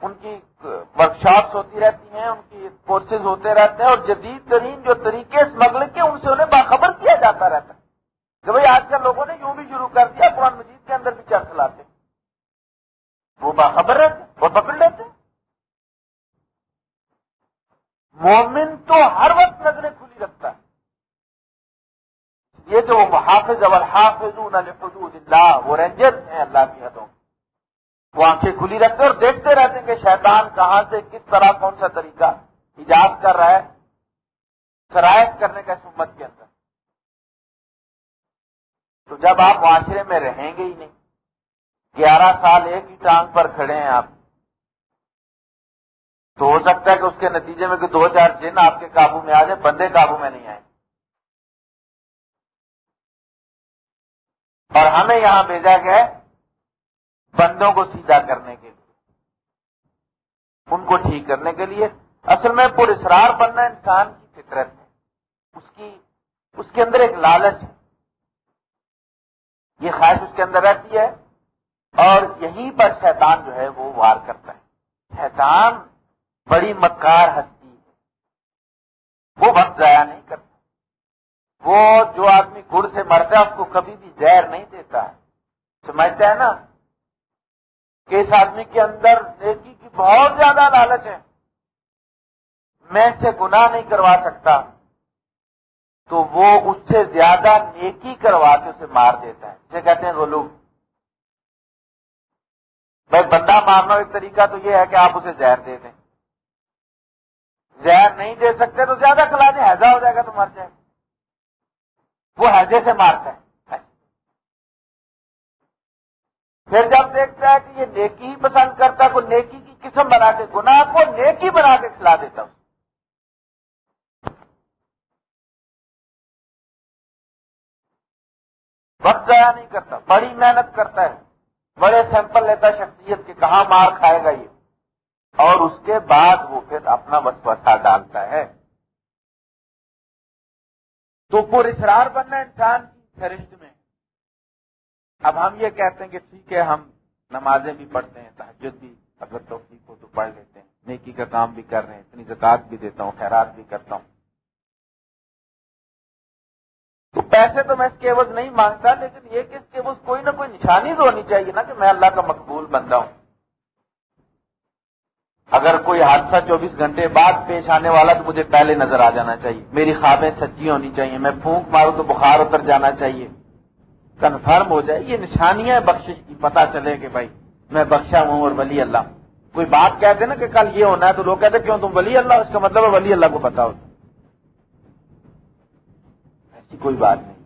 ان کی ورکشاپس ہوتی رہتی ہیں، ان کی کورسز ہوتے رہتے ہیں اور جدید ترین جو طریقے اسمگلنگ کے، ان سے انہیں باخبر کیا جاتا رہتا ہے۔ کہ بھائی آج کل لوگوں نے یوں بھی شروع کر دیا، قرآن مجید کے اندر بھی چرچ لاتے وہ باخبر رہتے وہ پکڑ لیتے مومن تو ہر وقت نظریں کھلی رکھتا ہے۔ یہ جو محافظ اول حافظ اللہ، وہ رینجرس ہیں اللہ کی حدوں وہ آنکھیں کھلی رکھتے اور دیکھتے رہتے شیطان کہاں سے کس طرح کون سا طریقہ ایجاد کر رہا ہے؟ شرائط کرنے کا اس امت کے اندر۔ تو جب آپ معاشرے میں رہیں گے ہی نہیں، گیارہ سال ایک ہی ٹانگ پر کھڑے ہیں آپ، تو ہو سکتا ہے کہ اس کے نتیجے میں کہ دو چار جن آپ کے قابو میں آ جائے، بندے قابو میں نہیں آئے اور ہمیں یہاں بھیجا گیا بندوں کو سیدھا کرنے کے لیے۔ ان کو ٹھیک کرنے کے لیے اصل میں پر اسرار بننا انسان کی فطرت ہے۔ اس کی، اس کے اندر ایک لالچ ہے۔ یہ خواہش اس کے اندر رہتی ہے اور یہیں پر شیطان جو ہے وہ وار کرتا ہے۔ شیطان بڑی مکار ہستی ہے۔ وہ وقت ضائع نہیں کرتا۔ وہ جو آدمی گڑ سے مرتا ہے، اس کو کبھی بھی زہر نہیں دیتا ہے۔ سمجھتا ہے نا کہ اس آدمی کے اندر نیکی بہت زیادہ لالچ ہے۔ میں سے گناہ نہیں کروا سکتا۔ تو وہ اس سے زیادہ نیکی کروا کے اسے مار دیتا ہے۔ اسے کہتے ہیں غلوم۔ بھائی، بندہ مارنا ایک طریقہ تو یہ ہے کہ آپ اسے زہر دے دیں۔ زہر نہیں دے سکتے تو زیادہ کھلا دیں ایسا ہو جائے گا تو مر جائے۔ گا وہ حجے سے مارتا ہے۔ پھر جب دیکھتا ہے کہ یہ نیکی ہی پسند کرتا ہے، کوئی نیکی کی قسم بنا کے، گناہ کو نیکی بنا کے کھلا دیتا ہوں۔ وقت ضائع نہیں کرتا، بڑی محنت کرتا ہے۔ بڑے سیمپل لیتا ہے شخصیت کے کہاں مار کھائے گا یہ۔ اور اس کے بعد وہ پھر اپنا وسوسہ ڈالتا ہے۔ تو پر اسرار بننا انسان کی فہرست میں۔ اب ہم یہ کہتے ہیں کہ ٹھیک ہے، ہم نمازیں بھی پڑھتے ہیں تحجد بھی۔ اگر توفیق ہو تو پڑھ لیتے ہیں۔ نیکی کا کام بھی کر رہے ہیں، اتنی زکات بھی دیتا ہوں، خیرات بھی کرتا ہوں۔ تو پیسے تو میں اس کے عوض نہیں مانگتا، لیکن یہ کہ اس کے عوض کوئی نہ کوئی نشانی تو ہونی چاہیے نا کہ میں اللہ کا مقبول بندہ ہوں۔ اگر کوئی حادثہ چوبیس گھنٹے بعد پیش آنے والا تو مجھے پہلے نظر آ جانا چاہیے۔ میری خوابیں سچی ہونی چاہیے، میں پھونک ماروں تو بخار اتر جانا چاہیے۔ کنفرم ہو جائے، یہ نشانیاں بخشش کی پتا چلے کہ بھائی میں بخشا ہوں اور ولی اللہ۔ کوئی بات کہتے نا کہ کل یہ ہونا ہے تو لوگ کہتے کیوں تم ولی اللہ؟ اس کا مطلب ہے ولی اللہ کو پتا ہوتا ایسی کوئی بات نہیں۔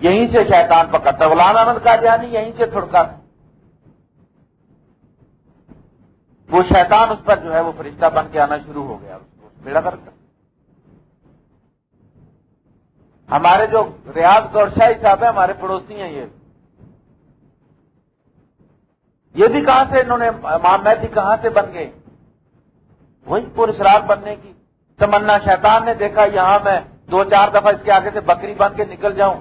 یہیں سے شیطان پکڑتا غلام احمد کا جانی یہیں سے تھڑکا وہ شیطان اس پر جو ہے وہ فرشتہ بن کے آنا شروع ہو گیا۔ بیڑا کر ہمارے جو ریاض گور شاہی صاحب ہے ہمارے پڑوسی ہیں یہ۔ یہ بھی کہاں سے انہوں نے مام مہدی کہاں سے بن گئے؟ وہی پورسرات بننے کی۔ تمنا شیطان نے دیکھا، یہاں میں دو چار دفعہ اس کے آگے سے بکری بن کے نکل جاؤں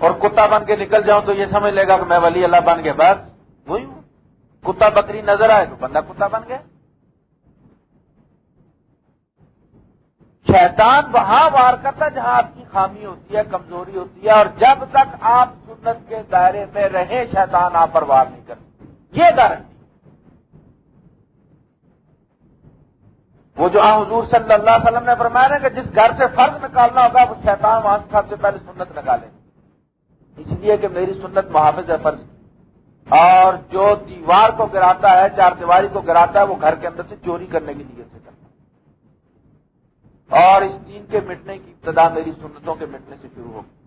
اور کتا بن کے نکل جاؤں تو یہ سمجھ لے گا کہ میں ولی اللہ بن گیا۔ بس، وہی کتا بکری نظر آئے تو بندہ کتا بن گیا۔ شیطان وہاں وار کرتا جہاں آپ کی خامی ہوتی ہے، کمزوری ہوتی ہے اور جب تک آپ سنت کے دائرے میں رہیں، شیطان آپ پر وار نہیں کرتے یہ گارنٹی وہ جو حضور صلی اللہ علیہ وسلم نے فرمایا نا کہ جس گھر سے فرض نکالنا ہوگا، وہ شیطان وہاں سب سے پہلے سنت نکالے۔ اس لیے کہ میری سنت محافظ ہے فرض۔ اور جو دیوار کو گراتا ہے، چار دیواری کو گراتا ہے، وہ گھر کے اندر سے چوری کرنے کی نیت سے کرتا ہے۔ اور اس دین کے مٹنے کی ابتدا میری سنتوں کے مٹنے سے شروع ہوگی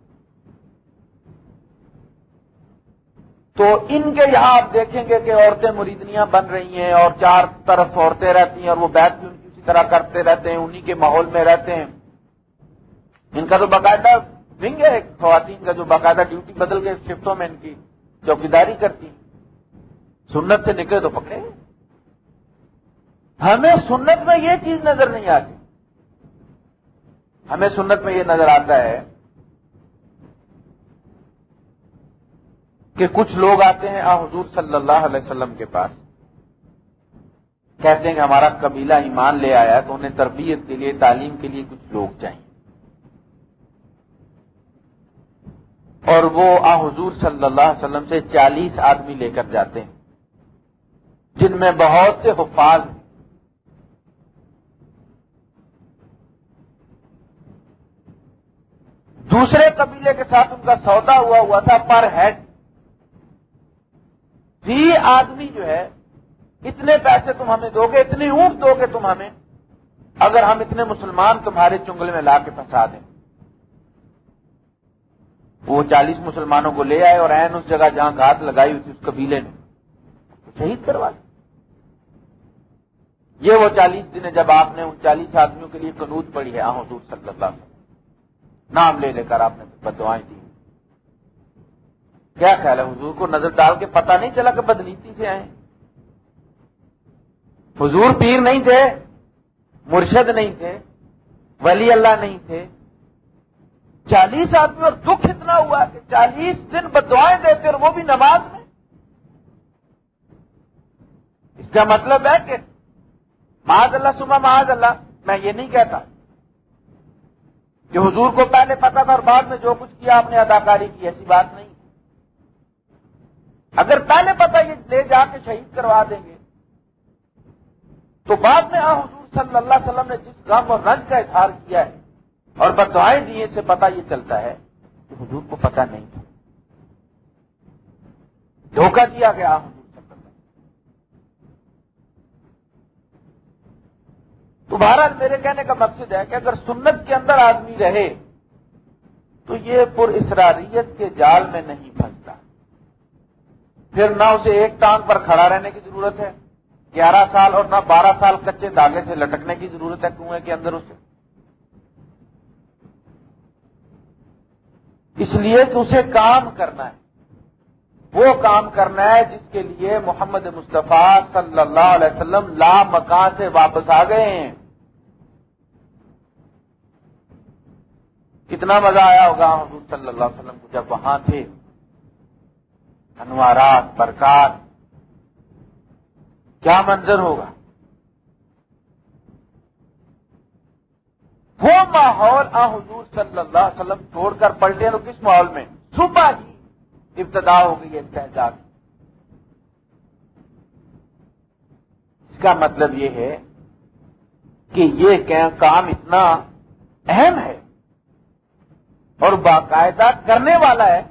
تو ان کے یہاں آپ دیکھیں گے کہ عورتیں مریدنیاں بن رہی ہیں اور چار طرف عورتیں رہتی ہیں اور وہ بیت بھی ان کی اسی طرح کرتے رہتے ہیں، انہی کے ماحول میں رہتے ہیں۔ ان کا تو باقاعدہ ونگ ہے خواتین کا جو باقاعدہ ڈیوٹی بدل کے شفٹوں میں ان کی چوکیداری کرتی سنت سے نکلے تو پکڑے۔ ہمیں سنت میں یہ چیز نظر نہیں آتی۔ ہمیں سنت میں یہ نظر آتا ہے کہ کچھ لوگ آتے ہیں، آ، حضور صلی اللہ علیہ وسلم کے پاس۔ کہتے ہیں کہ ہمارا قبیلہ ایمان لے آیا تو انہیں تربیت کے لیے، تعلیم کے لیے کچھ لوگ چاہیے۔ اور وہ آ، حضور صلی اللہ علیہ وسلم سے چالیس آدمی لے کر جاتے ہیں، جن میں بہت سے حفاظ دوسرے قبیلے کے ساتھ ان کا سودا ہوا ہوا تھا پر ہیڈ۔ فی آدمی جو ہے، اتنے پیسے تم ہمیں دو گے، اتنی اونٹ دو گے تم ہمیں، اگر ہم اتنے مسلمان تمہارے چنگل میں لا کے پھنسا دیں۔ وہ چالیس مسلمانوں کو لے آئے اور این اس جگہ جہاں گھات لگائی ہوئی تھی اس قبیلے نے شہید کروا دیا یہ وہ چالیس دن جب آپ نے ان چالیس آدمیوں کے لیے قنوت پڑی ہے حضور صلی اللہ علیہ وسلم نام لے لے کر آپ نے بدوائیں دی۔ کیا خیال ہے حضور کو نظر ڈال کے پتہ نہیں چلا کہ بدنیتی سے آئے؟ حضور پیر نہیں تھے، مرشد نہیں تھے، ولی اللہ نہیں تھے۔ چالیس آدمی اور دکھ اتنا ہوا کہ چالیس دن بدوائیں دیتے اور وہ بھی نماز میں۔ اس کا مطلب ہے کہ معاذ اللہ صبح معاذ اللہ، میں یہ نہیں کہتا کہ حضور کو پہلے پتا تھا اور بعد میں جو کچھ کیا، آپ نے اداکاری کی، ایسی بات نہیں۔ اگر پہلے پتا یہ لے جا کے شہید کروا دیں گے، تو بعد میں آ حضور صلی اللہ علیہ وسلم نے جس غم اور رنج کا اظہار کیا ہے اور بدوائیں دیے سے پتا یہ چلتا ہے کہ حضور کو پتا نہیں تھا۔ دھوکہ دیا گیا حضور صلی اللہ تو بہرحال میرے کہنے کا مقصد ہے کہ اگر سنت کے اندر آدمی رہے، تو یہ پر اسراریت کے جال میں نہیں پھنستا۔ پھر نہ اسے ایک ٹانگ پر کھڑا رہنے کی ضرورت ہے۔ گیارہ سال اور نہ بارہ سال کچے داغے سے لٹکنے کی ضرورت ہے کنویں کے اندر اسے؟ اس لیے کہ اسے کام کرنا ہے۔ وہ کام کرنا ہے جس کے لیے محمد مصطفیٰ صلی اللہ علیہ وسلم لا مکان سے واپس آ گئے ہیں۔ کتنا مزہ آیا ہوگا حضور صلی اللہ علیہ وسلم کو جب وہاں تھے۔ انوارات، برکات۔ کیا منظر ہوگا؟ وہ ماحول، آ، حضور صلی اللہ علیہ وسلم چھوڑ کر پلٹے تو کس ماحول میں؟ صبح ہی ابتدا ہو گئی ہے اس کا مطلب یہ ہے کہ یہ کام اتنا اہم ہے اور باقاعدہ کرنے والا ہے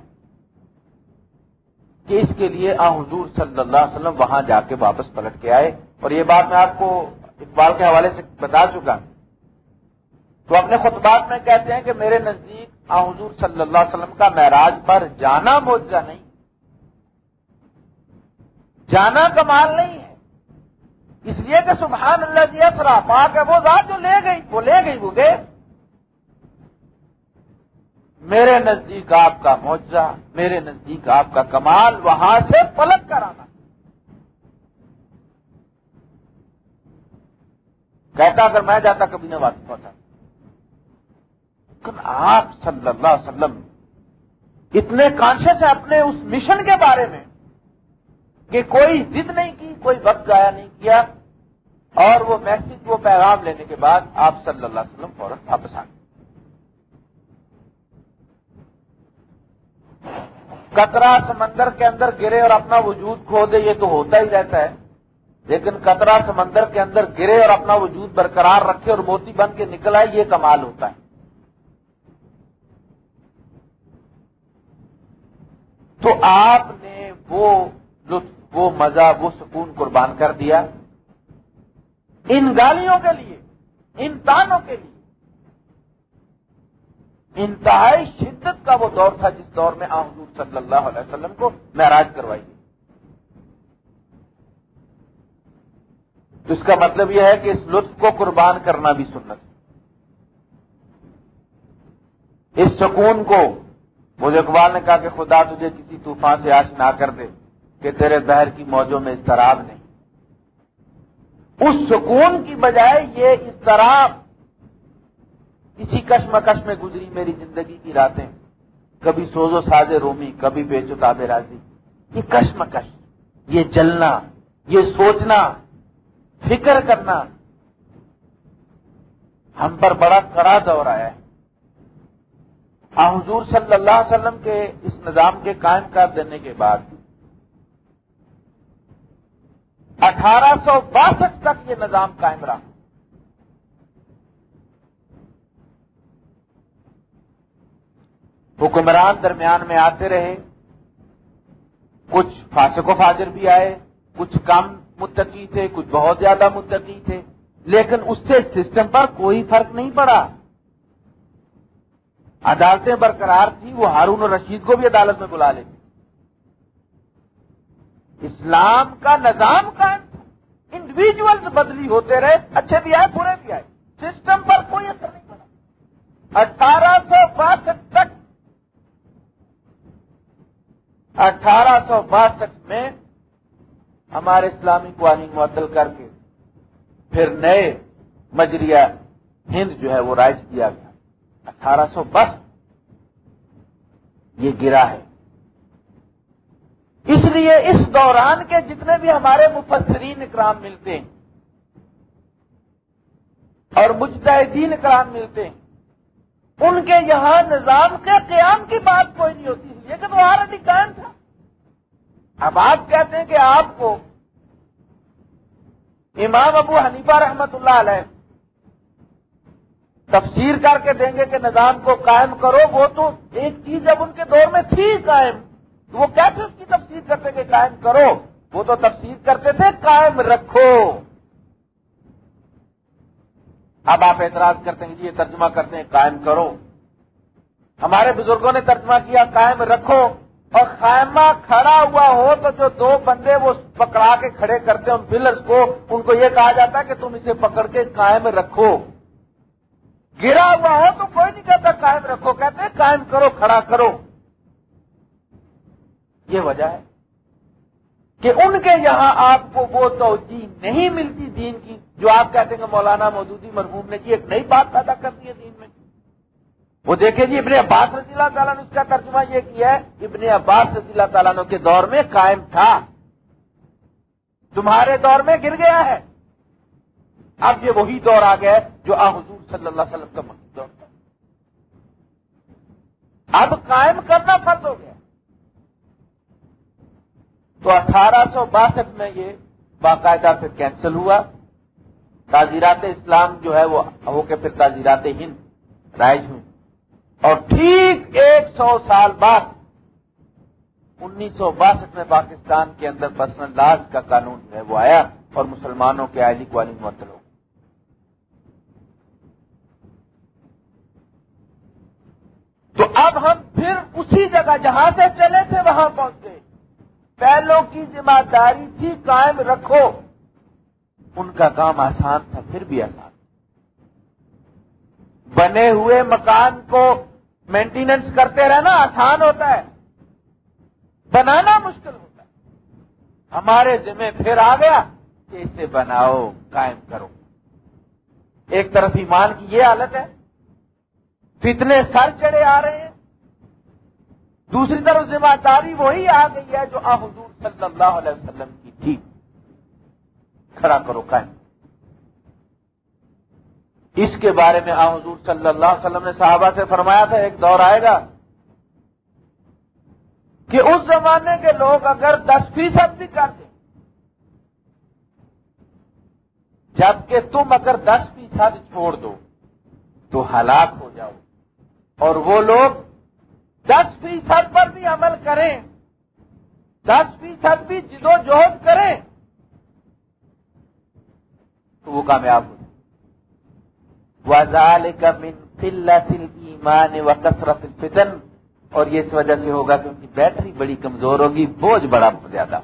کہ اس کے لیے آ حضور صلی اللہ علیہ وسلم وہاں جا کے واپس پلٹ کے آئے۔ اور یہ بات میں آپ کو اقبال کے حوالے سے بتا چکا۔ تو اپنے خطبات میں کہتے ہیں کہ میرے نزدیک آ حضور صلی اللہ علیہ وسلم کا معراج پر جانا موجہ نہیں۔ جانا کمال نہیں ہے۔ اس لیے کہ سبحان اللہ جی اثرا پاک ہے، وہ ذات جو لے گئی، وہ لے گئی، وہ گئے۔ میرے نزدیک آپ کا معجزہ، میرے نزدیک آپ کا کمال، وہاں سے پلٹ کر آنا۔ کہتا اگر میں جاتا کبھی نہ بات پہنچا آپ صلی اللہ علیہ وسلم اتنے کانشیس ہے اپنے اس مشن کے بارے میں کہ کوئی ضد نہیں کی، کوئی وقت ضائع نہیں کیا اور وہ میسج، وہ پیغام لینے کے بعد آپ صلی اللہ علیہ وسلم فوراً واپس آ گئے۔ کترا سمندر کے اندر گرے اور اپنا وجود کھو دے، یہ تو ہوتا ہی رہتا ہے۔ لیکن کترا سمندر کے اندر گرے اور اپنا وجود برقرار رکھے اور موتی بن کے نکل آئے، یہ کمال ہوتا ہے۔ تو آپ نے وہ لطف، وہ مزہ، وہ سکون قربان کر دیا۔ ان گالیوں کے لیے، ان تانوں کے لیے۔ انتہائی شدت کا وہ دور تھا جس دور میں حضور صلی اللہ علیہ وسلم کو معراج کروائی تو اس کا مطلب یہ ہے کہ اس لطف کو قربان کرنا بھی سنت اس سکون کو، مجھے اقبال نے کہا کہ خدا تجھے کسی طوفان سے آش نہ کر دے کہ تیرے بہر کی موجوں میں استراب نہیں۔ اس سکون کی بجائے یہ استراب اسی کشمکش میں گزری میری زندگی کی راتیں۔ کبھی سوزو سازے رومی، کبھی بے چتاب راضی۔ یہ کشمکش، یہ جلنا، یہ سوچنا، فکر کرنا۔ ہم پر بڑا کڑا دور آیا ہے۔ حضور صلی اللہ علیہ وسلم کے اس نظام کے قائم کر دینے کے بعد اٹھارہ سو باسٹھ تک یہ نظام قائم رہا۔ حکمران درمیان میں آتے رہے۔ کچھ فاسق و فاجر بھی آئے، کچھ کم متقی تھے، کچھ بہت زیادہ متقی تھے۔ لیکن اس سے سسٹم پر کوئی فرق نہیں پڑا۔ عدالتیں برقرار تھی وہ ہارون اور رشید کو بھی عدالت میں بلا لیتے۔ اسلام کا نظام قائم تھا۔ انڈیویجلس بدلی ہوتے رہے، اچھے بھی آئے، برے بھی آئے۔ سسٹم پر کوئی اثر نہیں پڑا۔ اٹھارہ سو باسٹھ تک اٹھارہ سو باسٹھ میں ہمارے اسلامی قوانین معطل کر کے پھر نئے مجریہ ہند جو ہے وہ رائج کیا گیا۔ اٹھارہ سو بس یہ گرا ہے۔ اس لیے اس دوران کے جتنے بھی ہمارے مفسرین اکرام ملتے ہیں اور مجتہدین اکرام ملتے ہیں، ان کے یہاں نظام کے قیام کی بات کوئی نہیں ہوتی۔ لیکن وہ آر قائم تھا۔ اب آپ کہتے ہیں کہ آپ کو امام ابو حنیفہ رحمت اللہ علیہ تفسیر کر کے دیں گے کہ نظام کو قائم کرو، وہ تو ایک چیز جب ان کے دور میں تھی قائم۔ تو وہ کیسے اس کی تفسیر کرتے کہ قائم کرو؟ وہ تو تفسیر کرتے تھے قائم رکھو۔ اب آپ اعتراض کرتے ہیں جی یہ ترجمہ کرتے ہیں قائم کرو۔ ہمارے بزرگوں نے ترجمہ کیا، قائم رکھو۔ اور خیمہ کھڑا ہوا ہو تو جو دو بندے وہ پکڑا کے کھڑے کرتے ہیں، ان پلرز کو، ان کو یہ کہا جاتا ہے کہ تم اسے پکڑ کے قائم رکھو۔ گرا ہوا ہو تو کوئی نہیں کہتا قائم رکھو، کہتے ہیں قائم کرو، کھڑا کرو۔ یہ وجہ ہے کہ ان کے یہاں آپ کو وہ توجہ نہیں ملتی دین کی، جو آپ کہتے ہیں کہ مولانا مودودی مرحوم نے کی، ایک نئی بات پیدا کر دی ہے دین میں۔ وہ دیکھیں جی ابن عباس رضی اللہ تعالیٰ نے اس کا ترجمہ یہ کیا ہے۔ ابن عباس رضی اللہ تعالیٰ نے کے دور میں قائم تھا۔ تمہارے دور میں گر گیا ہے۔ اب یہ وہی دور آ گیا جو آ حضور صلی اللہ علیہ وسلم کا دور تھا۔ اب قائم کرنا فرض ہو گیا۔ تو اٹھارہ سو باسٹھ میں یہ باقاعدہ پھر کینسل ہوا۔ تعزیرات اسلام جو ہے وہ ہو کے پھر تعزیرات ہند رائج ہوئی۔ اور ٹھیک ایک سو سال بعد انیس سو باسٹھ میں پاکستان کے اندر پرسنل لاز کا قانون ہے وہ آیا اور مسلمانوں کے آئلی قوانین معطل ہو تو اب ہم پھر اسی جگہ جہاں سے چلے تھے وہاں پہنچ گئے پہلوں کی ذمہ داری تھی قائم رکھو۔ ان کا کام آسان تھا، پھر بھی آسان۔ بنے ہوئے مکان کو مینٹیننس کرتے رہنا آسان ہوتا ہے۔ بنانا مشکل ہوتا ہے۔ ہمارے ذمہ پھر آ گیا کہ اسے بناؤ، قائم کرو۔ ایک طرف ایمان کی یہ حالت ہے، فتنے سر چڑے آ رہے ہیں۔ دوسری طرف ذمہ داری وہی آ گئی ہے جو آ حضور صلی اللہ علیہ وسلم کی تھی۔ کھڑا کرو، قائم۔ اس کے بارے میں آ حضور صلی اللہ علیہ وسلم نے صحابہ سے فرمایا تھا، ایک دور آئے گا کہ اس زمانے کے لوگ اگر دس فیصد بھی کر دیں، جبکہ تم اگر دس فیصد چھوڑ دو، تو ہلاک ہو جاؤ۔ اور وہ لوگ دس فیصد پر بھی عمل کریں، دس فیصد بھی جدو جہد کریں، تو وہ کامیاب ہو وزال کا من قلت ایمان و کثرت اور یہ اس وجہ سے ہوگا کہ ان کی بیٹری بڑی کمزور ہوگی، بوجھ بڑا زیادہ۔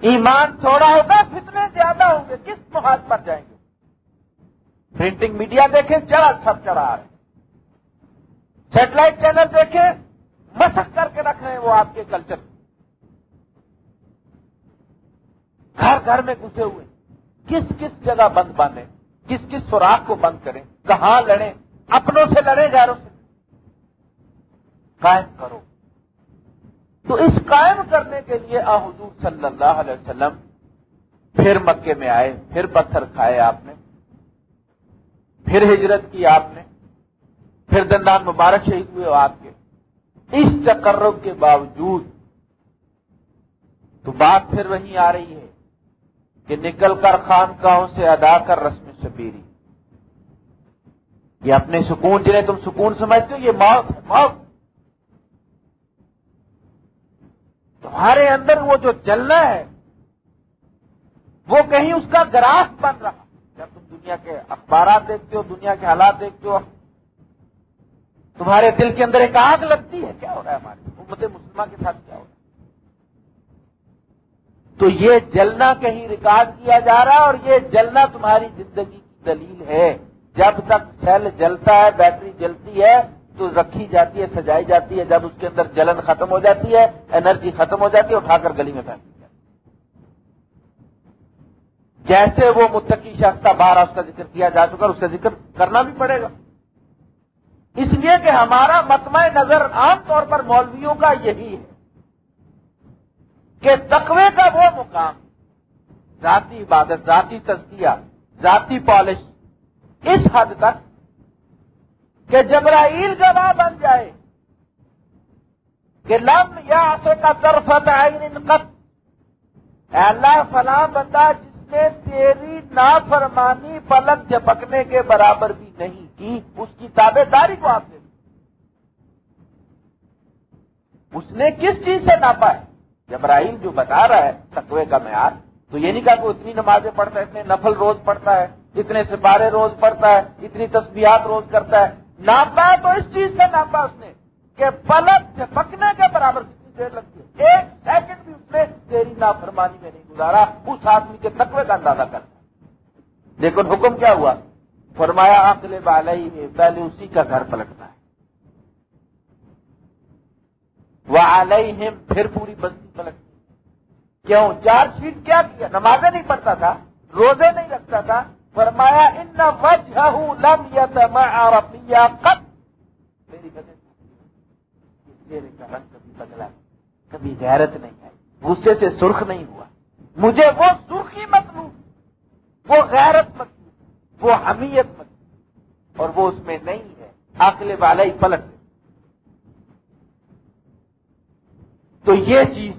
ایمان تھوڑا ہوگا، فتنے زیادہ ہوں گے، کس محاذ پر جائیں گے؟ پرنٹنگ میڈیا دیکھیں، چڑھا سب چڑھا رہے سیٹلائٹ چینل دیکھیں مسک کر کے رکھ رہے ہیں وہ آپ کے کلچر۔ گھر گھر میں گھسے ہوئے، کس کس جگہ بند باندھیں کس کس سوراخ کو بند کریں، کہاں لڑیں، اپنوں سے لڑیں غیروں سے۔ قائم کرو۔ تو اس قائم کرنے کے لیے آ حضور صلی اللہ علیہ وسلم پھر مکے میں آئے، پھر پتھر کھائے آپ نے، پھر ہجرت کی آپ نے، پھر دندان مبارک شہید ہوئے آپ کے۔ اس تقرب کے باوجود تو بات پھر وہیں آ رہی ہے کہ نکل کر خانقاہوں سے ادا کر رسم شبیری یہ اپنے سکون جنہیں تم سکون سمجھتے ہو، یہ موت موت۔ تمہارے اندر وہ جو جلنا ہے، وہ کہیں اس کا گراف بن رہا۔ جب تم دنیا کے اخبارات دیکھتے ہو، دنیا کے حالات دیکھتے ہو، تمہارے دل کے اندر ایک آگ لگتی ہے، کیا ہو رہا ہے ہمارے؟ امت مسلمہ کے ساتھ کیا ہو رہا ہے؟ تو یہ جلنا کہیں ریکارڈ کیا جا رہا ہے اور یہ جلنا تمہاری زندگی کی دلیل ہے۔ جب تک سیل جلتا ہے، بیٹری جلتی ہے، تو رکھی جاتی ہے، سجائی جاتی ہے۔ جب اس کے اندر جلن ختم ہو جاتی ہے، انرجی ختم ہو جاتی ہے، اٹھا کر گلی میں پھینک جیسے وہ متقی شخصہ بارہ اس کا ذکر کیا جا چکا اس کا ذکر کرنا بھی پڑے گا۔ اس لیے کہ ہمارا متمع نظر عام طور پر مولویوں کا یہی ہے۔ کہ تقوی کا وہ مقام، ذاتی عبادت، ذاتی تزکیہ، ذاتی پالش، اس حد تک کہ جبرائیل گواہ بن جائے کہ لم یا آسے کا طرفت اللہ، فلاں بندہ جس نے تیری نافرمانی پلک جھپکنے کے برابر بھی نہیں کی، اس کی تابے داری کو آپ نے اس نے کس چیز سے ناپا ہے؟ جبرائیل جو بتا رہا ہے تقوی کا معیار، تو یہ نہیں کہا کہ اتنی نمازیں پڑھتا ہے، اتنے نفل روز پڑھتا ہے، اتنے سپارے روز پڑھتا ہے، اتنی تسبیحات روز کرتا ہے۔ ناپا ہے تو اس چیز سے ناپا اس نے کہ پلک پکنے کے برابر کتنی دیر لگتی ہے۔ ایک سیکنڈ بھی اس نے تیری نافرمانی میں نہیں گزارا، اس آدمی کے تقوی کا اندازہ کرتا لیکن حکم کیا ہوا؟ فرمایا عقل بالی ہے پہلے اسی کا گھر پلٹتا ہے۔ وہ علیہم پھر پوری بستی پلٹتی کیوں؟ چار شیٹ کیا کیا؟ نمازیں نہیں پڑھتا تھا، روزے نہیں رکھتا تھا۔ فرمایا، ان وجہ لم یا قط. میری کا رنگ کبھی بدلا کبھی غیرت نہیں ہے غصے سے سرخ نہیں ہوا۔ مجھے وہ سرخی مطلوب وہ غیرت مطلوب وہ حمیت مطلوب اور وہ اس میں نہیں ہے آکلے والا ہی پلٹ تو یہ چیز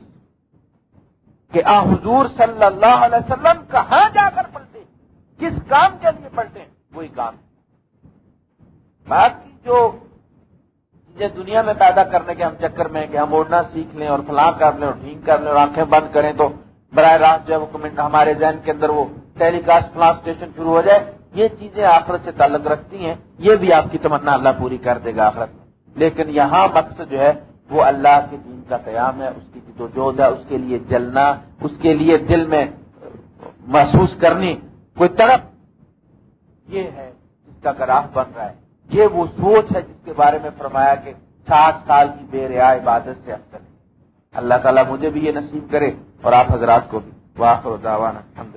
کہ آ حضور صلی اللہ علیہ وسلم کہاں جا کر پلٹے، کس کام کے لیے پلٹے؟ وہی کام۔ باقی جو چیزیں دنیا میں پیدا کرنے کے ہم چکر میں کہ ہم اڑنا سیکھ لیں اور فلاں کر لیں اور ٹھیک کر لیں اور آنکھیں بند کریں تو براہ راست جو ہے کمنٹ ہمارے ذہن کے اندر وہ ٹیلی کاسٹ فلاں اسٹیشن شروع ہو جائے۔ یہ چیزیں آخرت سے تعلق رکھتی ہیں، یہ بھی آپ کی تمنا اللہ پوری کر دے گا آخرت میں۔ لیکن یہاں مقصد جو ہے وہ اللہ کے دین کا قیام ہے، اس کی جو ہے، اس کے لیے جلنا، اس کے لیے دل میں محسوس کرنی، کوئی طرف یہ ہے جس کا گراف بن رہا ہے۔ یہ وہ سوچ ہے جس کے بارے میں فرمایا کہ سات سال کی بے ریا عبادت سے افسر ہے۔ اللہ تعالیٰ مجھے بھی یہ نصیب کرے اور آپ حضرات کو بھی۔ واقع دعوانا الحمد